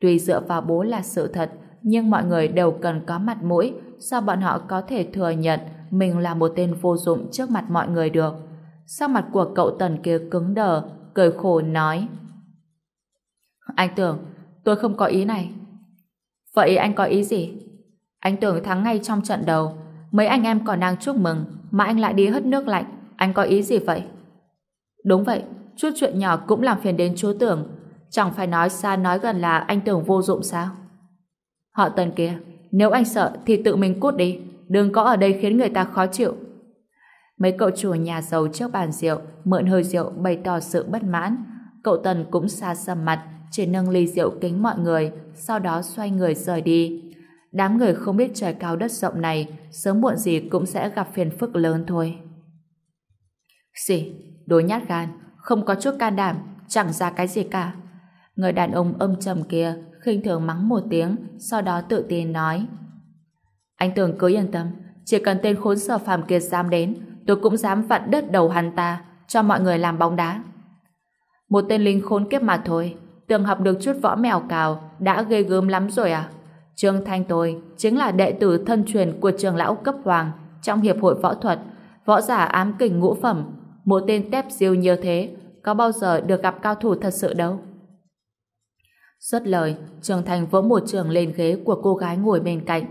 Tuy dựa vào bố là sự thật, nhưng mọi người đều cần có mặt mũi, sao bọn họ có thể thừa nhận mình là một tên vô dụng trước mặt mọi người được. Sao mặt của cậu Tần kia cứng đờ, cười khổ nói Anh tưởng tôi không có ý này. Vậy anh có ý gì? Anh tưởng thắng ngay trong trận đầu, mấy anh em còn đang chúc mừng, mà anh lại đi hất nước lạnh, anh có ý gì vậy? Đúng vậy, chút chuyện nhỏ cũng làm phiền đến chúa tưởng, chẳng phải nói xa nói gần là anh tưởng vô dụng sao? Họ tần kia, nếu anh sợ thì tự mình cút đi, đừng có ở đây khiến người ta khó chịu. Mấy cậu chủ nhà giàu trước bàn rượu mượn hơi rượu bày tỏ sự bất mãn. Cậu Tần cũng xa sầm mặt, chỉ nâng ly rượu kính mọi người, sau đó xoay người rời đi. Đám người không biết trời cao đất rộng này, sớm muộn gì cũng sẽ gặp phiền phức lớn thôi. Gì? Đồ nhát gan, không có chút can đảm, chẳng ra cái gì cả. Người đàn ông âm trầm kia khinh thường mắng một tiếng, sau đó tự tin nói. Anh tưởng cứ yên tâm, chỉ cần tên khốn sở phàm kia dám đến, tôi cũng dám vặn đứt đầu hắn ta, cho mọi người làm bóng đá. Một tên lính khốn kiếp mà thôi, tưởng học được chút võ mèo cào, đã ghê gớm lắm rồi à? Trương Thanh tôi chính là đệ tử thân truyền của trường lão cấp hoàng trong hiệp hội võ thuật, võ giả ám kình ngũ phẩm. Một tên tép diêu như thế, có bao giờ được gặp cao thủ thật sự đâu. Xuất lời, Trường Thành vỗ một trường lên ghế của cô gái ngồi bên cạnh.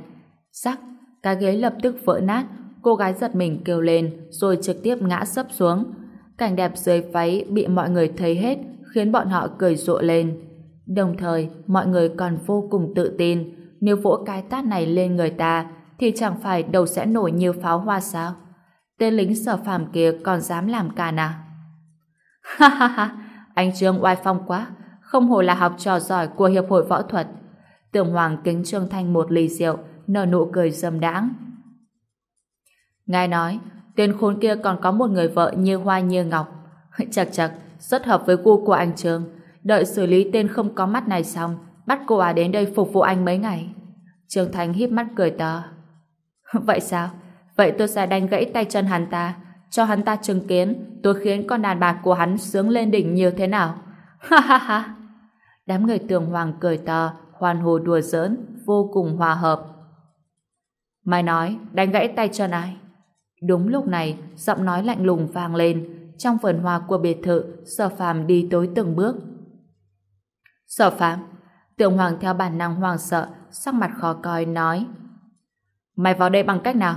Sắc, cái ghế lập tức vỡ nát, cô gái giật mình kêu lên rồi trực tiếp ngã sấp xuống. Cảnh đẹp dưới váy bị mọi người thấy hết khiến bọn họ cười rộ lên. Đồng thời, mọi người còn vô cùng tự tin nếu vỗ cái tát này lên người ta thì chẳng phải đầu sẽ nổi như pháo hoa sao? Tên lính sở phàm kia còn dám làm càn à? [laughs] Ha ha ha, anh Trương oai phong quá, không hồ là học trò giỏi của Hiệp hội Võ thuật. Tưởng Hoàng kính Trương Thanh một ly rượu, nở nụ cười dâm đãng. Ngài nói, tên khốn kia còn có một người vợ như hoa như ngọc. Chật chật, rất hợp với gu của anh Trương. Đợi xử lý tên không có mắt này xong, bắt cô à đến đây phục vụ anh mấy ngày. Trương thành híp mắt cười to. [laughs] Vậy sao? Vậy tôi sẽ đánh gãy tay chân hắn ta, cho hắn ta chứng kiến tôi khiến con đàn bà của hắn sướng lên đỉnh như thế nào. [laughs] Ha ha ha! Đám người tường hoàng cười to, hoàn hồ đùa giỡn, vô cùng hòa hợp. Mày nói, đánh gãy tay chân ai? Đúng lúc này, giọng nói lạnh lùng vang lên. Trong vườn hoa của biệt thự, sở phàm đi tối từng bước. Sở phàm, Tưởng Hoàng theo bản năng hoàng sợ, sắc mặt khó coi nói. Mày vào đây bằng cách nào?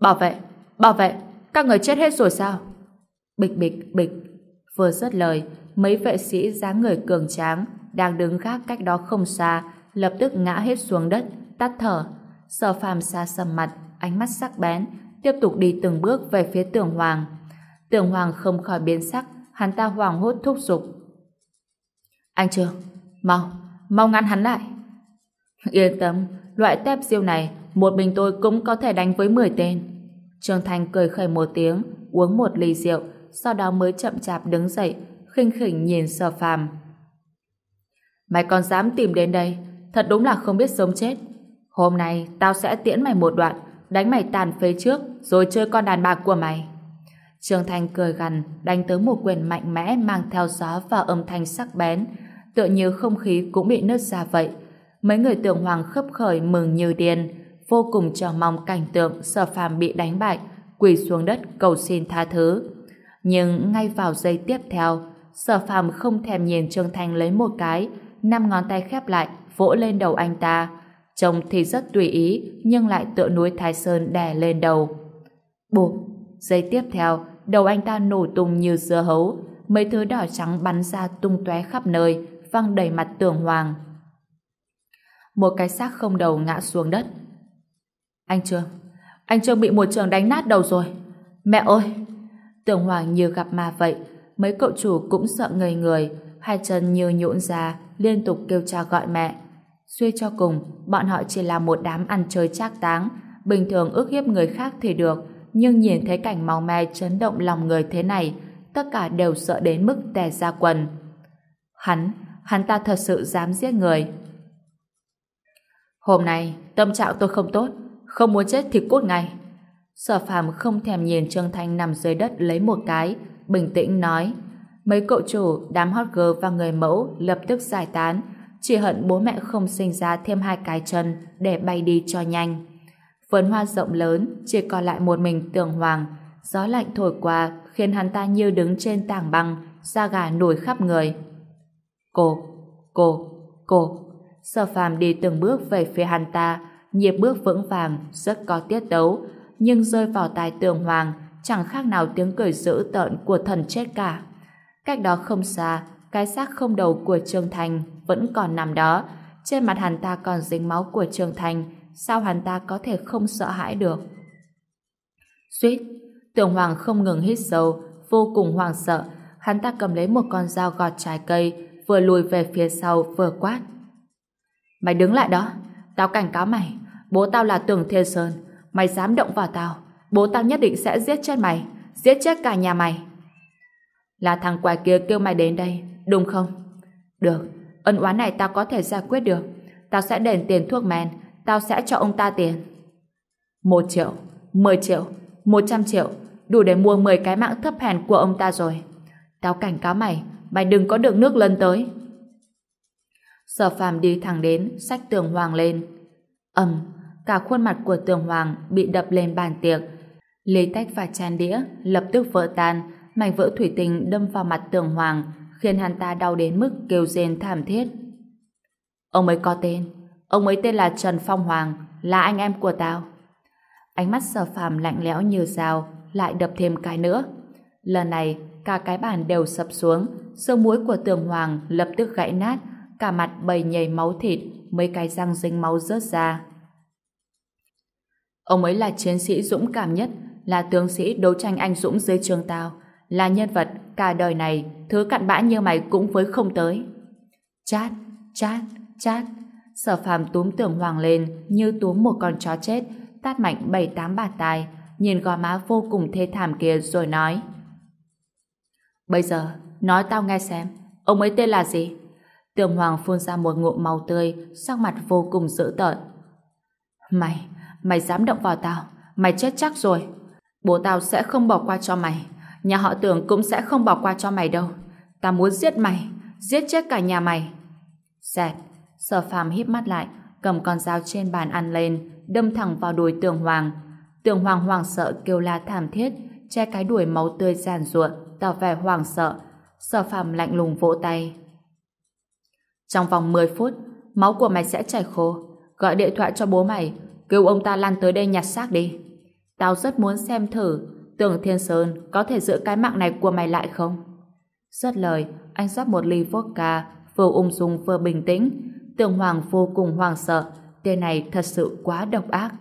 Bảo vệ, bảo vệ, các người chết hết rồi sao? Bịch bịch bịch, vừa dứt lời, mấy vệ sĩ dáng người cường tráng đang đứng khác cách đó không xa, lập tức ngã hết xuống đất, tắt thở. Sở phàm xa sầm mặt, ánh mắt sắc bén, tiếp tục đi từng bước về phía tường hoàng. Tường hoàng không khỏi biến sắc, hắn ta hoảng hốt thúc giục. Anh Trương, mau, mau ngăn hắn lại. Yên tâm, loại tép diêu này, một mình tôi cũng có thể đánh với 10 tên. Trương Thành cười khẩy một tiếng, uống một ly rượu, sau đó mới chậm chạp đứng dậy, khinh khỉnh nhìn sở phàm. Mày còn dám tìm đến đây, thật đúng là không biết sống chết. Hôm nay, tao sẽ tiễn mày một đoạn, đánh mày tàn phế trước, rồi chơi con đàn bà của mày. Trương Thanh cười gằn, đánh tới một quyền mạnh mẽ mang theo gió và âm thanh sắc bén, tựa như không khí cũng bị nứt ra vậy. Mấy người tưởng hoàng khấp khởi mừng như điên, vô cùng chờ mong cảnh tượng sở phàm bị đánh bại, quỳ xuống đất cầu xin tha thứ. Nhưng ngay vào giây tiếp theo, sở phàm không thèm nhìn Trương Thanh lấy một cái, năm ngón tay khép lại, vỗ lên đầu anh ta. Trông thì rất tùy ý, nhưng lại tựa núi Thái Sơn đè lên đầu. Bụp! Giây tiếp theo, đầu anh ta nổ tung như dưa hấu, mấy thứ đỏ trắng bắn ra tung tóe khắp nơi, văng đầy mặt tường hoàng. Một cái xác không đầu ngã xuống đất. Anh Trương, anh Trương bị một trường đánh nát đầu rồi. Mẹ ơi! Tường hoàng như gặp ma vậy, mấy cậu chủ cũng sợ ngây người, hai chân như nhũn ra, liên tục kêu cha gọi mẹ. Suy cho cùng, bọn họ chỉ là một đám ăn chơi trác táng, bình thường ước hiếp người khác thì được, nhưng nhìn thấy cảnh máu me chấn động lòng người thế này, tất cả đều sợ đến mức tè ra quần. Hắn, hắn ta thật sự dám giết người. Hôm nay, tâm trạng tôi không tốt, không muốn chết thì cút ngay. Sở phàm không thèm nhìn Trương Thanh nằm dưới đất lấy một cái, bình tĩnh nói. Mấy cậu chủ, đám hot girl và người mẫu lập tức giải tán, chỉ hận bố mẹ không sinh ra thêm hai cái chân để bay đi cho nhanh. Vườn hoa rộng lớn, chỉ còn lại một mình tường hoàng, gió lạnh thổi qua khiến hắn ta như đứng trên tảng băng, da gà nổi khắp người. Cô, cô, cô. Sở phàm đi từng bước về phía hắn ta, nhịp bước vững vàng, rất có tiết tấu nhưng rơi vào tai tường hoàng, chẳng khác nào tiếng cười dữ tợn của thần chết cả. Cách đó không xa, cái xác không đầu của Trương Thành vẫn còn nằm đó, trên mặt hắn ta còn dính máu của Trương Thành, sao hắn ta có thể không sợ hãi được? Suýt, Tường Hoàng không ngừng hít sâu, vô cùng hoàng sợ, hắn ta cầm lấy một con dao gọt trái cây, vừa lùi về phía sau vừa quát. Mày đứng lại đó, tao cảnh cáo mày, bố tao là Tường Thiên Sơn, mày dám động vào tao, bố tao nhất định sẽ giết chết mày, giết chết cả nhà mày. Là thằng quái kia kêu mày đến đây, đúng không? Được, ân oán này tao có thể giải quyết được. Tao sẽ đền tiền thuốc men, tao sẽ cho ông ta tiền. Một triệu, mười triệu, một trăm triệu, đủ để mua mười cái mạng thấp hèn của ông ta rồi. Tao cảnh cáo mày, mày đừng có được nước lân tới. Sở phàm đi thẳng đến, sách tường hoàng lên. ầm, cả khuôn mặt của tường hoàng bị đập lên bàn tiệc. lấy tách và chàn đĩa lập tức vỡ tan, mảnh vỡ thủy tinh đâm vào mặt tường hoàng, khiến hắn ta đau đến mức kêu rên thảm thiết. Ông ấy có tên, ông ấy tên là Trần Phong Hoàng, là anh em của tao. Ánh mắt sở phàm lạnh lẽo như dao, lại đập thêm cái nữa. Lần này, cả cái bàn đều sập xuống, sương mũi của tường hoàng lập tức gãy nát, cả mặt bầy nhầy máu thịt, mấy cái răng dính máu rớt ra. Ông ấy là chiến sĩ dũng cảm nhất, là tướng sĩ đấu tranh anh dũng dưới trường tao, là nhân vật cả đời này thứ cặn bã như mày cũng với không tới. Chát, chát, chát. Sở phàm túm tưởng hoàng lên như túm một con chó chết, tát mạnh bảy tám bàn tay nhìn gò má vô cùng thê thảm kia rồi nói. Bây giờ, nói tao nghe xem, ông ấy tên là gì? Tường Hoàng phun ra một ngụm màu tươi, sắc mặt vô cùng dữ tợn. Mày, mày dám động vào tao, mày chết chắc rồi. Bố tao sẽ không bỏ qua cho mày nhà họ tưởng cũng sẽ không bỏ qua cho mày đâu. Ta muốn giết mày, giết chết cả nhà mày. Xẹt, sở phàm híp mắt lại, cầm con dao trên bàn ăn lên, đâm thẳng vào đùi tường hoàng. Tường hoàng hoàng sợ kêu la thảm thiết, che cái đuổi máu tươi giàn ruộng, tỏ vẻ hoàng sợ. Sở phàm lạnh lùng vỗ tay. Trong vòng 10 phút, máu của mày sẽ chảy khô. Gọi điện thoại cho bố mày, kêu ông ta lăn tới đây nhặt xác đi. Tao rất muốn xem thử Tưởng Thiên Sơn có thể giữ cái mạng này của mày lại không? Rất lời, anh rót một ly vodka, vừa ung dung vừa bình tĩnh. Tưởng Hoàng vô cùng hoàng sợ, tên này thật sự quá độc ác.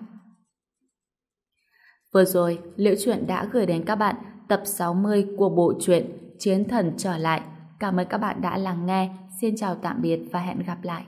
Vừa rồi, Liễu Chuyện đã gửi đến các bạn tập 60 của bộ truyện Chiến Thần Trở Lại. Cảm ơn các bạn đã lắng nghe. Xin chào tạm biệt và hẹn gặp lại.